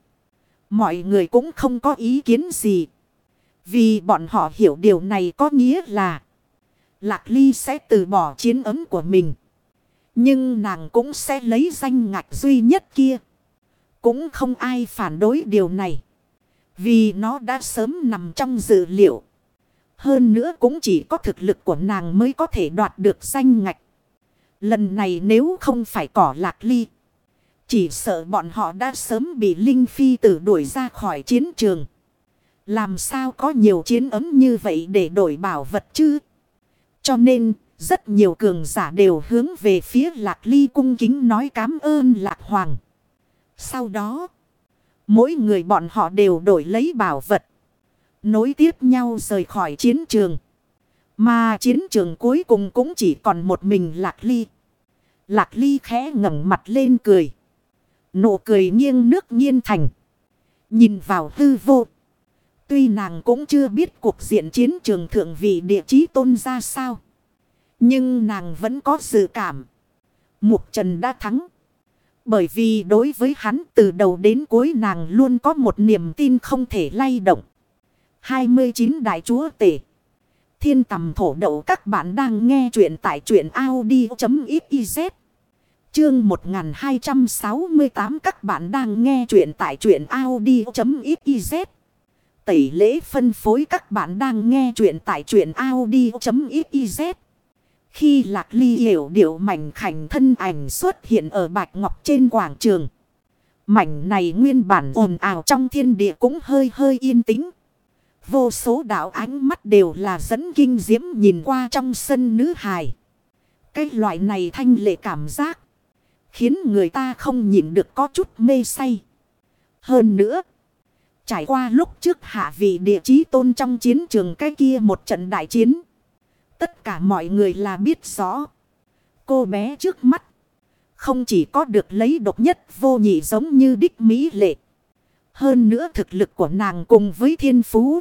mọi người cũng không có ý kiến gì. Vì bọn họ hiểu điều này có nghĩa là Lạc Ly sẽ từ bỏ chiến ấm của mình. Nhưng nàng cũng sẽ lấy danh ngạch duy nhất kia. Cũng không ai phản đối điều này. Vì nó đã sớm nằm trong dự liệu. Hơn nữa cũng chỉ có thực lực của nàng mới có thể đoạt được danh ngạch. Lần này nếu không phải cỏ lạc ly. Chỉ sợ bọn họ đã sớm bị Linh Phi tử đuổi ra khỏi chiến trường. Làm sao có nhiều chiến ấm như vậy để đổi bảo vật chứ? Cho nên, rất nhiều cường giả đều hướng về phía Lạc Ly cung kính nói cám ơn Lạc Hoàng. Sau đó, mỗi người bọn họ đều đổi lấy bảo vật. Nối tiếp nhau rời khỏi chiến trường. Mà chiến trường cuối cùng cũng chỉ còn một mình Lạc Ly. Lạc Ly khẽ ngẩng mặt lên cười. Nụ cười nghiêng nước nghiêng thành. Nhìn vào hư vô. Tuy nàng cũng chưa biết cuộc diện chiến trường thượng vị địa chí tôn ra sao. Nhưng nàng vẫn có dự cảm. Mục Trần đã thắng. Bởi vì đối với hắn từ đầu đến cuối nàng luôn có một niềm tin không thể lay động. 29 Đại Chúa Tể Thiên tầm thổ đậu, các bạn đang nghe chuyện tại truyện Audi.xyz Chương 1268 các bạn đang nghe chuyện tại truyện Audi.xyz Tẩy lễ phân phối, các bạn đang nghe chuyện tại truyện Audi.xyz khi lạc ly hiểu điệu mảnh khảnh thân ảnh xuất hiện ở bạch ngọc trên quảng trường. Mảnh này nguyên bản ồn ào trong thiên địa cũng hơi hơi yên tĩnh. Vô số đạo ánh mắt đều là dẫn kinh diễm nhìn qua trong sân nữ hài. Cái loại này thanh lệ cảm giác. Khiến người ta không nhìn được có chút mê say. Hơn nữa. Trải qua lúc trước hạ vị địa chí tôn trong chiến trường cái kia một trận đại chiến. Tất cả mọi người là biết rõ. Cô bé trước mắt. Không chỉ có được lấy độc nhất vô nhị giống như đích mỹ lệ. Hơn nữa thực lực của nàng cùng với thiên phú.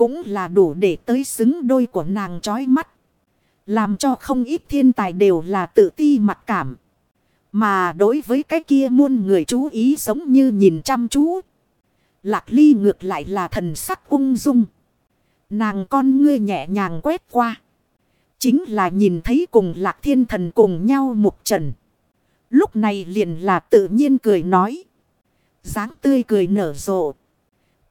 Cũng là đủ để tới xứng đôi của nàng trói mắt. Làm cho không ít thiên tài đều là tự ti mặc cảm. Mà đối với cái kia muôn người chú ý giống như nhìn chăm chú. Lạc ly ngược lại là thần sắc ung dung. Nàng con ngươi nhẹ nhàng quét qua. Chính là nhìn thấy cùng lạc thiên thần cùng nhau mục trần. Lúc này liền là tự nhiên cười nói. dáng tươi cười nở rộ.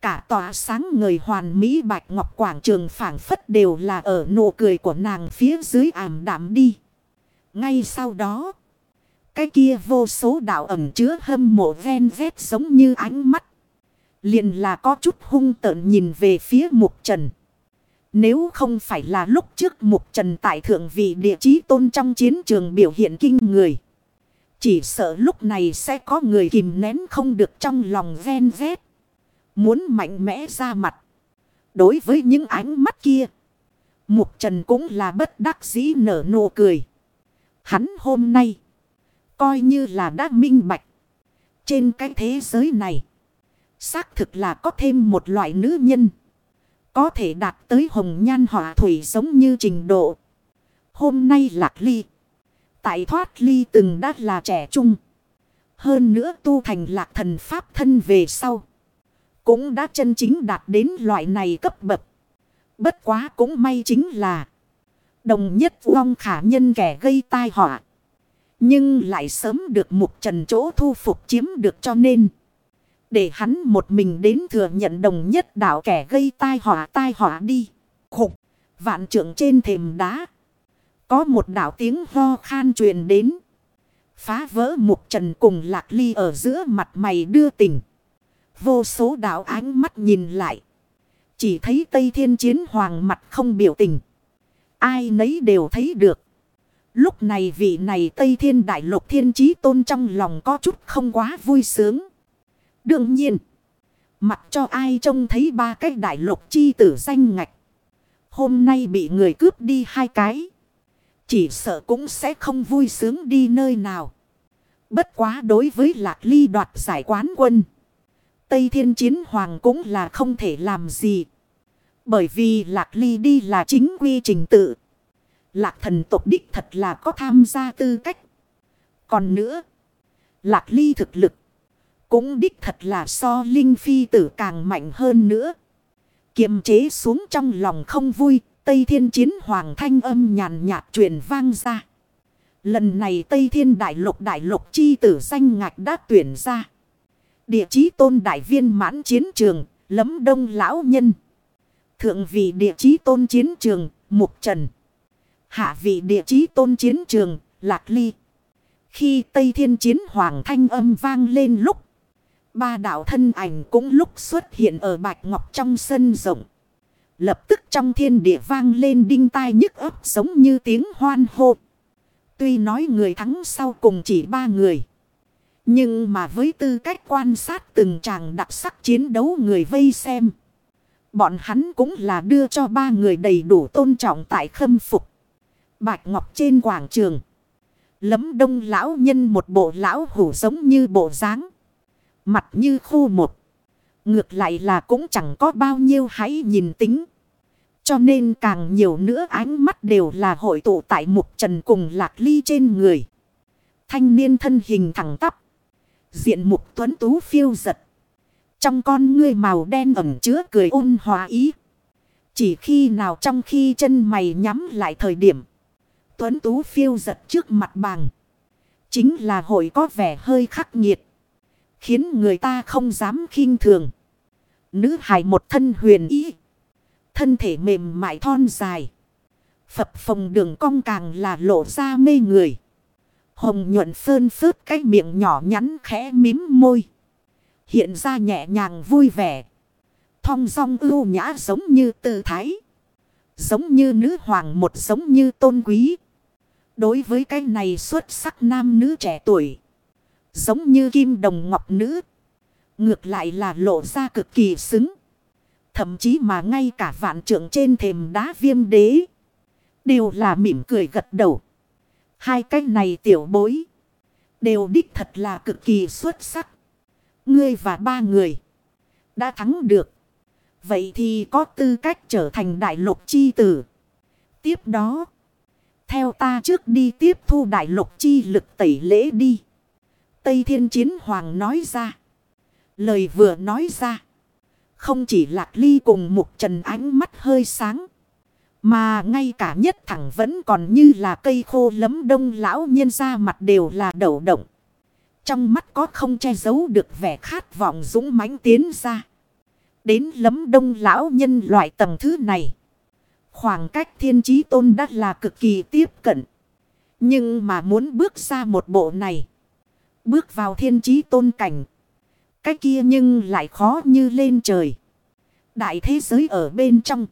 Cả tòa sáng người hoàn mỹ bạch ngọc quảng trường phảng phất đều là ở nụ cười của nàng phía dưới ảm đạm đi. Ngay sau đó. Cái kia vô số đạo ẩm chứa hâm mộ ven vét giống như ánh mắt. Liền là có chút hung tợn nhìn về phía mục trần. Nếu không phải là lúc trước mục trần tại thượng vị địa chí tôn trong chiến trường biểu hiện kinh người. Chỉ sợ lúc này sẽ có người kìm nén không được trong lòng ven vét. Muốn mạnh mẽ ra mặt. Đối với những ánh mắt kia. Mục trần cũng là bất đắc dĩ nở nụ cười. Hắn hôm nay. Coi như là đã minh bạch. Trên cái thế giới này. Xác thực là có thêm một loại nữ nhân. Có thể đạt tới hồng nhan họa thủy giống như trình độ. Hôm nay lạc ly. Tại thoát ly từng đã là trẻ trung. Hơn nữa tu thành lạc thần pháp thân về sau. Cũng đã chân chính đạt đến loại này cấp bậc. Bất quá cũng may chính là. Đồng nhất vong khả nhân kẻ gây tai họa. Nhưng lại sớm được mục trần chỗ thu phục chiếm được cho nên. Để hắn một mình đến thừa nhận đồng nhất đạo kẻ gây tai họa tai họa đi. Khục, vạn trưởng trên thềm đá. Có một đạo tiếng ho khan truyền đến. Phá vỡ mục trần cùng lạc ly ở giữa mặt mày đưa tình. Vô số đạo ánh mắt nhìn lại. Chỉ thấy Tây Thiên Chiến Hoàng mặt không biểu tình. Ai nấy đều thấy được. Lúc này vị này Tây Thiên Đại Lục Thiên Chí Tôn trong lòng có chút không quá vui sướng. Đương nhiên. mặt cho ai trông thấy ba cái đại lục chi tử danh ngạch. Hôm nay bị người cướp đi hai cái. Chỉ sợ cũng sẽ không vui sướng đi nơi nào. Bất quá đối với lạc ly đoạt giải quán quân. Tây Thiên Chiến Hoàng cũng là không thể làm gì. Bởi vì Lạc Ly đi là chính quy trình tự. Lạc thần tộc đích thật là có tham gia tư cách. Còn nữa, Lạc Ly thực lực cũng đích thật là so Linh Phi tử càng mạnh hơn nữa. Kiềm chế xuống trong lòng không vui, Tây Thiên Chiến Hoàng thanh âm nhàn nhạt truyền vang ra. Lần này Tây Thiên Đại Lục Đại Lục Chi tử danh ngạch đã tuyển ra. Địa chí tôn đại viên mãn chiến trường, lấm đông lão nhân. Thượng vị địa chí tôn chiến trường, mục trần. Hạ vị địa chí tôn chiến trường, lạc ly. Khi Tây Thiên Chiến Hoàng thanh âm vang lên lúc. Ba đạo thân ảnh cũng lúc xuất hiện ở Bạch Ngọc trong sân rộng. Lập tức trong thiên địa vang lên đinh tai nhức ấp giống như tiếng hoan hô. Tuy nói người thắng sau cùng chỉ ba người. Nhưng mà với tư cách quan sát từng chàng đặc sắc chiến đấu người vây xem. Bọn hắn cũng là đưa cho ba người đầy đủ tôn trọng tại khâm phục. Bạch Ngọc trên quảng trường. Lấm đông lão nhân một bộ lão hủ giống như bộ dáng, Mặt như khu một. Ngược lại là cũng chẳng có bao nhiêu hãy nhìn tính. Cho nên càng nhiều nữa ánh mắt đều là hội tụ tại mục trần cùng lạc ly trên người. Thanh niên thân hình thẳng tắp. Diện mục tuấn tú phiêu giật. Trong con ngươi màu đen ẩm chứa cười ôn hòa ý. Chỉ khi nào trong khi chân mày nhắm lại thời điểm. Tuấn tú phiêu giật trước mặt bằng. Chính là hội có vẻ hơi khắc nghiệt. Khiến người ta không dám khinh thường. Nữ hài một thân huyền ý. Thân thể mềm mại thon dài. Phập phồng đường cong càng là lộ ra mê người. Hồng nhuận phơn phớt cái miệng nhỏ nhắn khẽ mím môi. Hiện ra nhẹ nhàng vui vẻ. thong dong ưu nhã giống như tư thái. Giống như nữ hoàng một giống như tôn quý. Đối với cái này xuất sắc nam nữ trẻ tuổi. Giống như kim đồng ngọc nữ. Ngược lại là lộ ra cực kỳ xứng. Thậm chí mà ngay cả vạn trưởng trên thềm đá viêm đế. Đều là mỉm cười gật đầu. Hai cái này tiểu bối. Đều đích thật là cực kỳ xuất sắc. Ngươi và ba người. Đã thắng được. Vậy thì có tư cách trở thành đại lục chi tử. Tiếp đó. Theo ta trước đi tiếp thu đại lục chi lực tẩy lễ đi. Tây Thiên Chiến Hoàng nói ra. Lời vừa nói ra. Không chỉ lạc ly cùng một trần ánh mắt hơi sáng. Mà ngay cả nhất thẳng vẫn còn như là cây khô lấm đông lão nhân ra mặt đều là đầu động. Trong mắt có không che giấu được vẻ khát vọng dũng mãnh tiến ra. Đến lấm đông lão nhân loại tầng thứ này. Khoảng cách thiên trí tôn đã là cực kỳ tiếp cận. Nhưng mà muốn bước ra một bộ này. Bước vào thiên trí tôn cảnh. Cái kia nhưng lại khó như lên trời. Đại thế giới ở bên trong.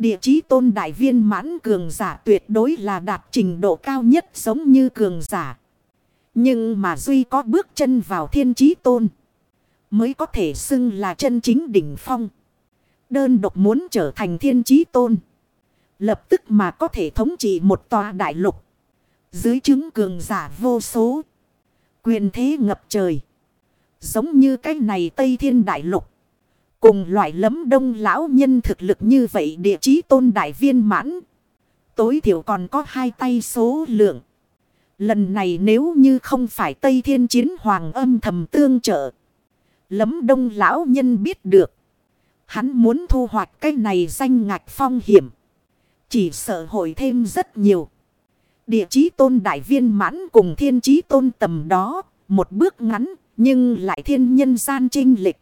Địa chí tôn đại viên mãn cường giả tuyệt đối là đạt trình độ cao nhất giống như cường giả. Nhưng mà Duy có bước chân vào thiên chí tôn. Mới có thể xưng là chân chính đỉnh phong. Đơn độc muốn trở thành thiên chí tôn. Lập tức mà có thể thống trị một tòa đại lục. Dưới chứng cường giả vô số. Quyền thế ngập trời. Giống như cái này Tây Thiên Đại Lục. Cùng loại lấm đông lão nhân thực lực như vậy địa chí tôn đại viên mãn. Tối thiểu còn có hai tay số lượng. Lần này nếu như không phải Tây Thiên Chiến Hoàng âm thầm tương trợ. Lấm đông lão nhân biết được. Hắn muốn thu hoạch cái này danh ngạch phong hiểm. Chỉ sợ hội thêm rất nhiều. Địa chí tôn đại viên mãn cùng thiên chí tôn tầm đó. Một bước ngắn, nhưng lại thiên nhân gian trinh lịch.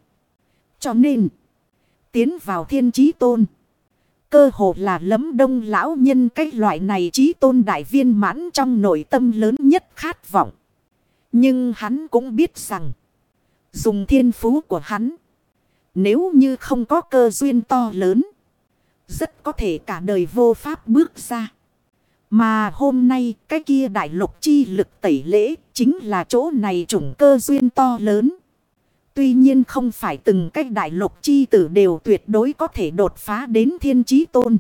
Cho nên, tiến vào thiên trí tôn. Cơ hồ là lấm đông lão nhân cái loại này trí tôn đại viên mãn trong nội tâm lớn nhất khát vọng. Nhưng hắn cũng biết rằng, dùng thiên phú của hắn, nếu như không có cơ duyên to lớn, rất có thể cả đời vô pháp bước ra. Mà hôm nay cái kia đại lục chi lực tẩy lễ chính là chỗ này chủng cơ duyên to lớn. Tuy nhiên không phải từng cách đại lục chi tử đều tuyệt đối có thể đột phá đến thiên trí tôn.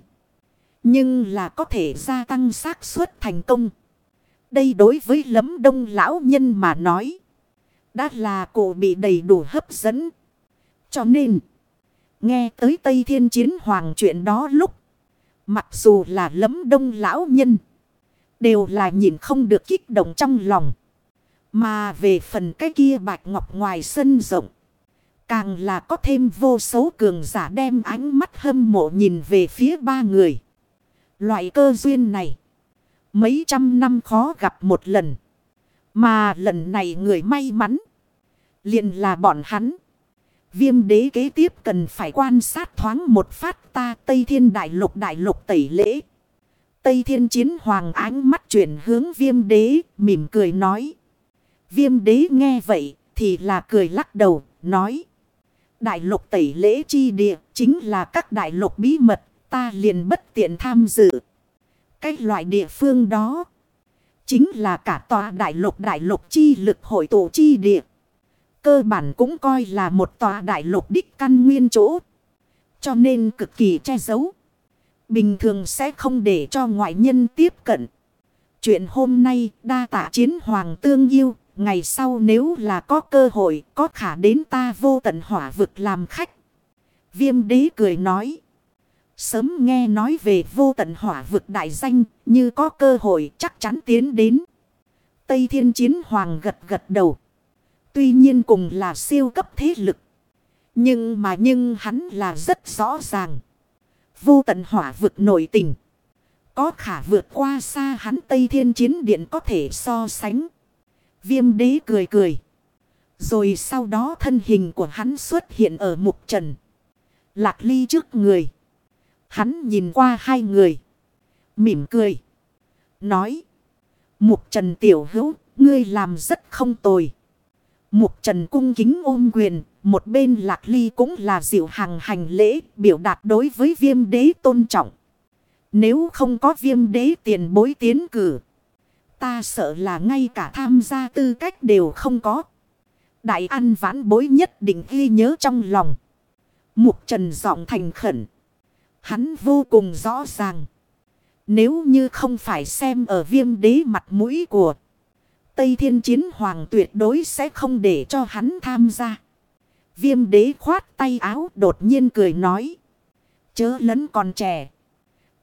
Nhưng là có thể gia tăng xác suất thành công. Đây đối với lấm đông lão nhân mà nói. Đã là cổ bị đầy đủ hấp dẫn. Cho nên. Nghe tới Tây Thiên Chiến Hoàng chuyện đó lúc. Mặc dù là lấm đông lão nhân. Đều là nhìn không được kích động trong lòng. Mà về phần cái kia bạch ngọc ngoài sân rộng. Càng là có thêm vô số cường giả đem ánh mắt hâm mộ nhìn về phía ba người. Loại cơ duyên này. Mấy trăm năm khó gặp một lần. Mà lần này người may mắn. liền là bọn hắn. Viêm đế kế tiếp cần phải quan sát thoáng một phát ta Tây Thiên Đại Lục Đại Lục tẩy lễ. Tây Thiên Chiến Hoàng ánh mắt chuyển hướng viêm đế, mỉm cười nói. Viêm đế nghe vậy, thì là cười lắc đầu, nói. Đại lục tẩy lễ chi địa, chính là các đại lục bí mật, ta liền bất tiện tham dự. Cái loại địa phương đó, chính là cả tòa đại lục đại lục chi lực hội tụ chi địa. Cơ bản cũng coi là một tòa đại lục đích căn nguyên chỗ. Cho nên cực kỳ che giấu. Bình thường sẽ không để cho ngoại nhân tiếp cận. Chuyện hôm nay đa tạ chiến hoàng tương yêu. Ngày sau nếu là có cơ hội, có khả đến ta vô tận hỏa vực làm khách. Viêm đế cười nói. Sớm nghe nói về vô tận hỏa vực đại danh, như có cơ hội chắc chắn tiến đến. Tây thiên chiến hoàng gật gật đầu. Tuy nhiên cùng là siêu cấp thế lực. Nhưng mà nhưng hắn là rất rõ ràng. Vô tận hỏa vực nổi tình. Có khả vượt qua xa hắn Tây Thiên Chiến Điện có thể so sánh. Viêm đế cười cười. Rồi sau đó thân hình của hắn xuất hiện ở mục trần. Lạc ly trước người. Hắn nhìn qua hai người. Mỉm cười. Nói. Mục trần tiểu hữu, ngươi làm rất không tồi. Mục trần cung kính ôm quyền, một bên lạc ly cũng là dịu hàng hành lễ biểu đạt đối với viêm đế tôn trọng. Nếu không có viêm đế tiền bối tiến cử. Ta sợ là ngay cả tham gia tư cách đều không có. Đại ăn vãn bối nhất định ghi nhớ trong lòng. Mục trần giọng thành khẩn. Hắn vô cùng rõ ràng. Nếu như không phải xem ở viêm đế mặt mũi của Tây Thiên Chiến Hoàng tuyệt đối sẽ không để cho hắn tham gia. Viêm đế khoát tay áo đột nhiên cười nói. Chớ lấn còn trẻ.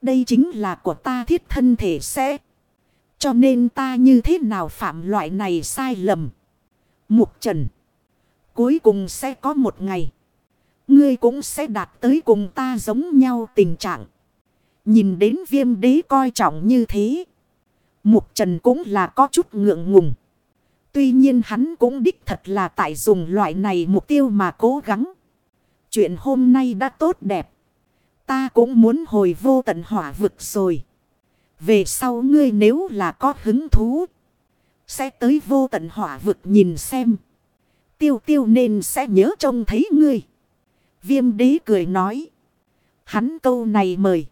Đây chính là của ta thiết thân thể sẽ. Cho nên ta như thế nào phạm loại này sai lầm. Mục trần. Cuối cùng sẽ có một ngày. Ngươi cũng sẽ đạt tới cùng ta giống nhau tình trạng. Nhìn đến viêm đế coi trọng như thế. Mục trần cũng là có chút ngượng ngùng. Tuy nhiên hắn cũng đích thật là tại dùng loại này mục tiêu mà cố gắng. Chuyện hôm nay đã tốt đẹp. Ta cũng muốn hồi vô tận hỏa vực rồi. Về sau ngươi nếu là có hứng thú. Sẽ tới vô tận hỏa vực nhìn xem. Tiêu tiêu nên sẽ nhớ trông thấy ngươi. Viêm đế cười nói. Hắn câu này mời.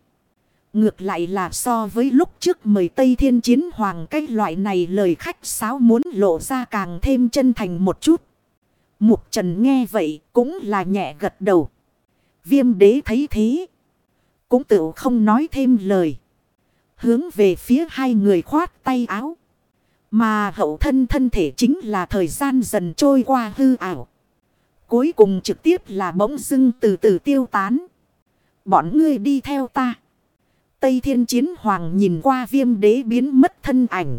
Ngược lại là so với lúc trước mời Tây Thiên Chiến Hoàng, cái loại này lời khách sáo muốn lộ ra càng thêm chân thành một chút. Mục Trần nghe vậy cũng là nhẹ gật đầu. Viêm đế thấy thế. Cũng tự không nói thêm lời. Hướng về phía hai người khoát tay áo. Mà hậu thân thân thể chính là thời gian dần trôi qua hư ảo. Cuối cùng trực tiếp là bỗng dưng từ từ tiêu tán. Bọn ngươi đi theo ta. Tây Thiên Chiến Hoàng nhìn qua viêm đế biến mất thân ảnh.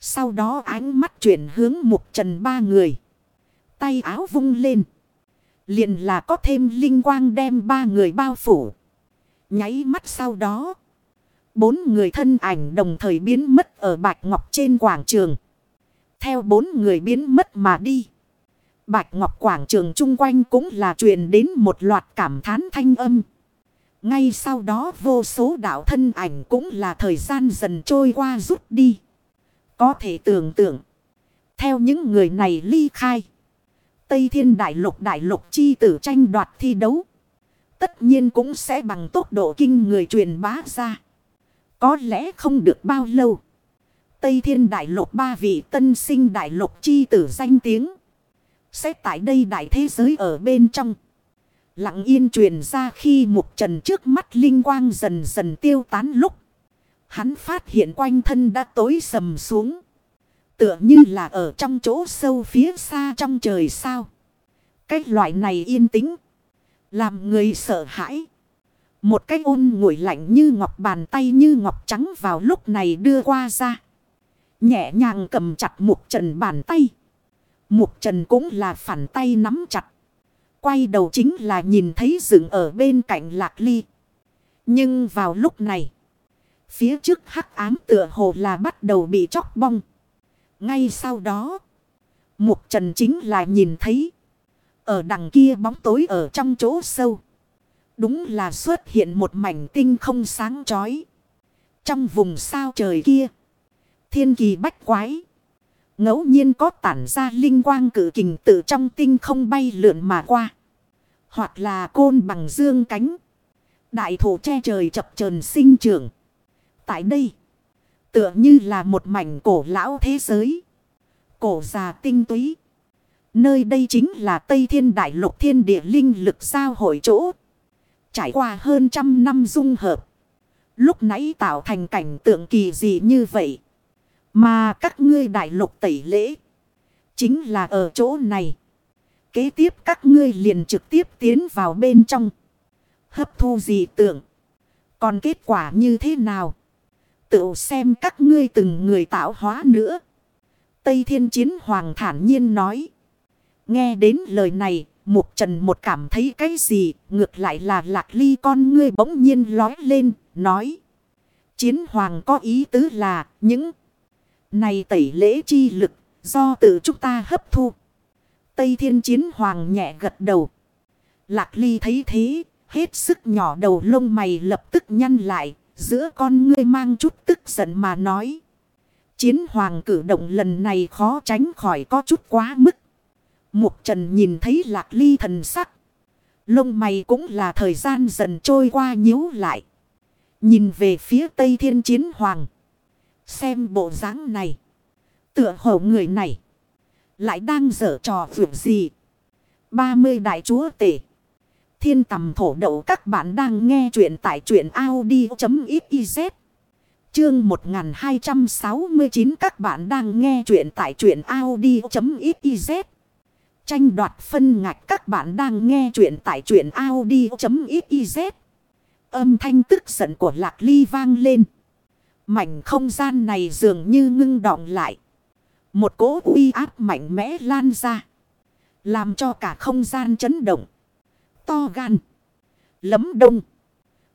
Sau đó ánh mắt chuyển hướng mục trần ba người. Tay áo vung lên. Liền là có thêm linh quang đem ba người bao phủ. Nháy mắt sau đó. Bốn người thân ảnh đồng thời biến mất ở Bạch Ngọc trên quảng trường. Theo bốn người biến mất mà đi. Bạch Ngọc quảng trường chung quanh cũng là truyền đến một loạt cảm thán thanh âm. Ngay sau đó vô số đạo thân ảnh cũng là thời gian dần trôi qua rút đi. Có thể tưởng tượng. Theo những người này ly khai. Tây thiên đại lục đại lục chi tử tranh đoạt thi đấu. Tất nhiên cũng sẽ bằng tốc độ kinh người truyền bá ra. Có lẽ không được bao lâu. Tây thiên đại lục ba vị tân sinh đại lục chi tử danh tiếng. Sẽ tại đây đại thế giới ở bên trong. Lặng yên truyền ra khi mục trần trước mắt linh quang dần dần tiêu tán lúc. Hắn phát hiện quanh thân đã tối sầm xuống. Tựa như là ở trong chỗ sâu phía xa trong trời sao. Cái loại này yên tĩnh. Làm người sợ hãi. Một cái ôn nguội lạnh như ngọc bàn tay như ngọc trắng vào lúc này đưa qua ra. Nhẹ nhàng cầm chặt mục trần bàn tay. Mục trần cũng là phản tay nắm chặt. Quay đầu chính là nhìn thấy dựng ở bên cạnh lạc ly. Nhưng vào lúc này. Phía trước hắc ám tựa hồ là bắt đầu bị chóc bong. Ngay sau đó. Mục trần chính là nhìn thấy. Ở đằng kia bóng tối ở trong chỗ sâu. Đúng là xuất hiện một mảnh tinh không sáng chói. Trong vùng sao trời kia. Thiên kỳ bách quái. ngẫu nhiên có tản ra linh quang cử kình tự trong tinh không bay lượn mà qua. Hoặc là côn bằng dương cánh. Đại thổ che trời chập chờn sinh trưởng. Tại đây. Tựa như là một mảnh cổ lão thế giới. Cổ già tinh túy. Nơi đây chính là Tây Thiên Đại Lục Thiên Địa Linh lực giao hội chỗ. Trải qua hơn trăm năm dung hợp. Lúc nãy tạo thành cảnh tượng kỳ dị như vậy. Mà các ngươi đại lục tẩy lễ. Chính là ở chỗ này. Kế tiếp các ngươi liền trực tiếp tiến vào bên trong. Hấp thu dị tượng. Còn kết quả như thế nào? Tự xem các ngươi từng người tạo hóa nữa. Tây Thiên Chiến Hoàng thản nhiên nói. Nghe đến lời này, Mục Trần một cảm thấy cái gì, ngược lại là lạc ly con ngươi bỗng nhiên lói lên, nói. Chiến Hoàng có ý tứ là, những này tẩy lễ chi lực, do tự chúng ta hấp thu. Tây Thiên Chiến Hoàng nhẹ gật đầu. Lạc ly thấy thế, hết sức nhỏ đầu lông mày lập tức nhăn lại, giữa con ngươi mang chút tức giận mà nói. Chiến Hoàng cử động lần này khó tránh khỏi có chút quá mức. Mục trần nhìn thấy lạc ly thần sắc. Lông mày cũng là thời gian dần trôi qua nhíu lại. Nhìn về phía tây thiên chiến hoàng. Xem bộ dáng này. Tựa hồ người này. Lại đang dở trò vượt gì. 30 đại chúa tể. Thiên tầm thổ đậu các bạn đang nghe chuyện tại truyện Audi.xyz. Chương 1269 các bạn đang nghe chuyện tại truyện Audi.xyz. Tranh đoạt phân ngạch các bạn đang nghe chuyện tại truyện Audi.xyz. Âm thanh tức giận của Lạc Ly vang lên. Mảnh không gian này dường như ngưng đọng lại. Một cỗ uy áp mạnh mẽ lan ra. Làm cho cả không gian chấn động. To gan. Lấm đông.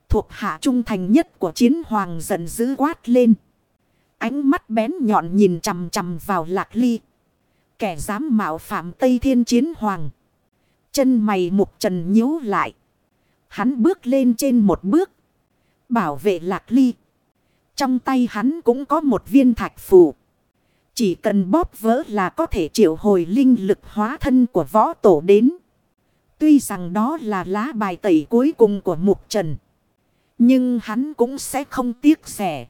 Thuộc hạ trung thành nhất của chiến hoàng giận dữ quát lên. Ánh mắt bén nhọn nhìn chằm chằm vào lạc ly. Kẻ dám mạo phạm Tây Thiên Chiến Hoàng. Chân mày mục trần nhíu lại. Hắn bước lên trên một bước. Bảo vệ lạc ly. Trong tay hắn cũng có một viên thạch phù. Chỉ cần bóp vỡ là có thể triệu hồi linh lực hóa thân của võ tổ đến. Tuy rằng đó là lá bài tẩy cuối cùng của mục trần. Nhưng hắn cũng sẽ không tiếc rẻ.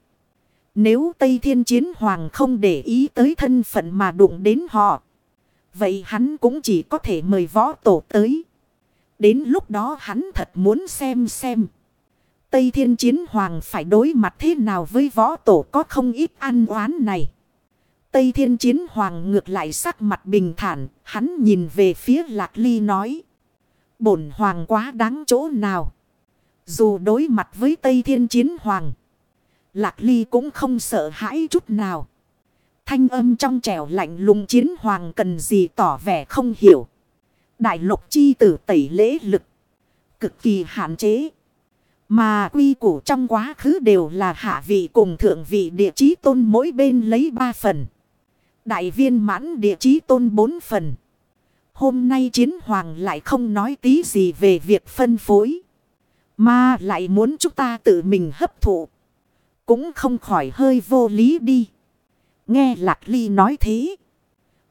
Nếu Tây Thiên Chiến Hoàng không để ý tới thân phận mà đụng đến họ. Vậy hắn cũng chỉ có thể mời võ tổ tới. Đến lúc đó hắn thật muốn xem xem. Tây Thiên Chiến Hoàng phải đối mặt thế nào với võ tổ có không ít ăn oán này. Tây Thiên Chiến Hoàng ngược lại sắc mặt bình thản, hắn nhìn về phía Lạc Ly nói. Bổn Hoàng quá đáng chỗ nào. Dù đối mặt với Tây Thiên Chiến Hoàng. Lạc Ly cũng không sợ hãi chút nào. Thanh âm trong trẻo lạnh lùng chiến hoàng cần gì tỏ vẻ không hiểu. Đại lục chi tử tẩy lễ lực. Cực kỳ hạn chế. Mà quy củ trong quá khứ đều là hạ vị cùng thượng vị địa chí tôn mỗi bên lấy ba phần. Đại viên mãn địa chí tôn bốn phần. Hôm nay chiến hoàng lại không nói tí gì về việc phân phối. Mà lại muốn chúng ta tự mình hấp thụ. Cũng không khỏi hơi vô lý đi. Nghe Lạc Ly nói thế.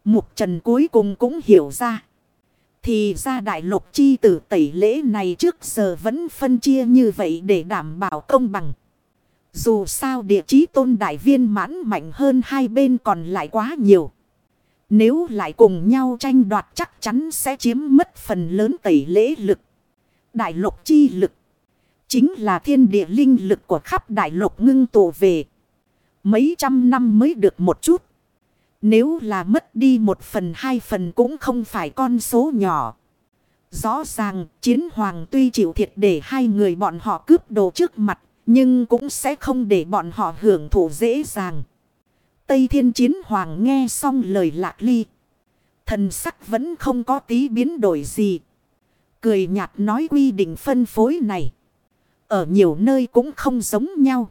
Mục Trần cuối cùng cũng hiểu ra. Thì ra đại lục chi tử tẩy lễ này trước giờ vẫn phân chia như vậy để đảm bảo công bằng. Dù sao địa chí tôn đại viên mãn mạnh hơn hai bên còn lại quá nhiều. Nếu lại cùng nhau tranh đoạt chắc chắn sẽ chiếm mất phần lớn tẩy lễ lực. Đại lục chi lực. Chính là thiên địa linh lực của khắp đại lục ngưng tụ về. Mấy trăm năm mới được một chút. Nếu là mất đi một phần hai phần cũng không phải con số nhỏ. Rõ ràng, chiến hoàng tuy chịu thiệt để hai người bọn họ cướp đồ trước mặt. Nhưng cũng sẽ không để bọn họ hưởng thụ dễ dàng. Tây thiên chiến hoàng nghe xong lời lạc ly. Thần sắc vẫn không có tí biến đổi gì. Cười nhạt nói quy định phân phối này. Ở nhiều nơi cũng không giống nhau.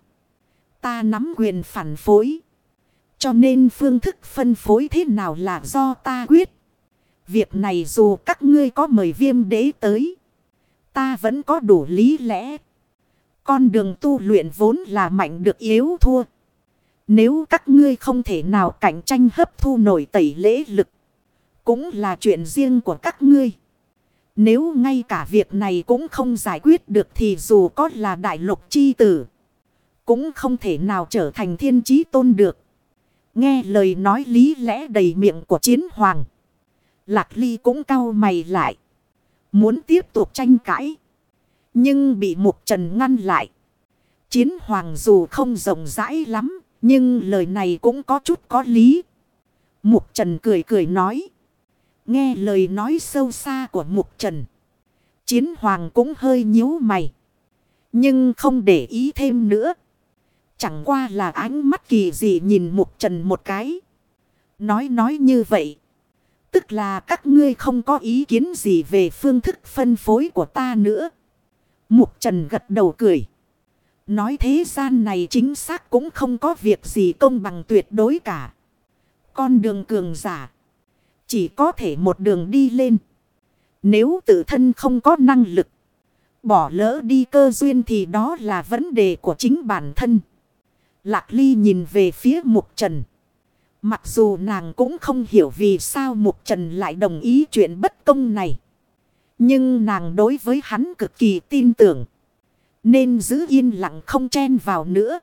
Ta nắm quyền phản phối. Cho nên phương thức phân phối thế nào là do ta quyết. Việc này dù các ngươi có mời viêm đế tới. Ta vẫn có đủ lý lẽ. Con đường tu luyện vốn là mạnh được yếu thua. Nếu các ngươi không thể nào cạnh tranh hấp thu nổi tẩy lễ lực. Cũng là chuyện riêng của các ngươi. Nếu ngay cả việc này cũng không giải quyết được thì dù có là đại lục chi tử. Cũng không thể nào trở thành thiên trí tôn được. Nghe lời nói lý lẽ đầy miệng của chiến hoàng. Lạc ly cũng cau mày lại. Muốn tiếp tục tranh cãi. Nhưng bị mục trần ngăn lại. Chiến hoàng dù không rộng rãi lắm. Nhưng lời này cũng có chút có lý. Mục trần cười cười nói. Nghe lời nói sâu xa của mục trần. Chiến hoàng cũng hơi nhíu mày. Nhưng không để ý thêm nữa. Chẳng qua là ánh mắt kỳ dị nhìn mục trần một cái. Nói nói như vậy. Tức là các ngươi không có ý kiến gì về phương thức phân phối của ta nữa. Mục trần gật đầu cười. Nói thế gian này chính xác cũng không có việc gì công bằng tuyệt đối cả. Con đường cường giả. Chỉ có thể một đường đi lên. Nếu tự thân không có năng lực. Bỏ lỡ đi cơ duyên thì đó là vấn đề của chính bản thân. Lạc Ly nhìn về phía mục trần. Mặc dù nàng cũng không hiểu vì sao Mục Trần lại đồng ý chuyện bất công này. Nhưng nàng đối với hắn cực kỳ tin tưởng. Nên giữ yên lặng không chen vào nữa.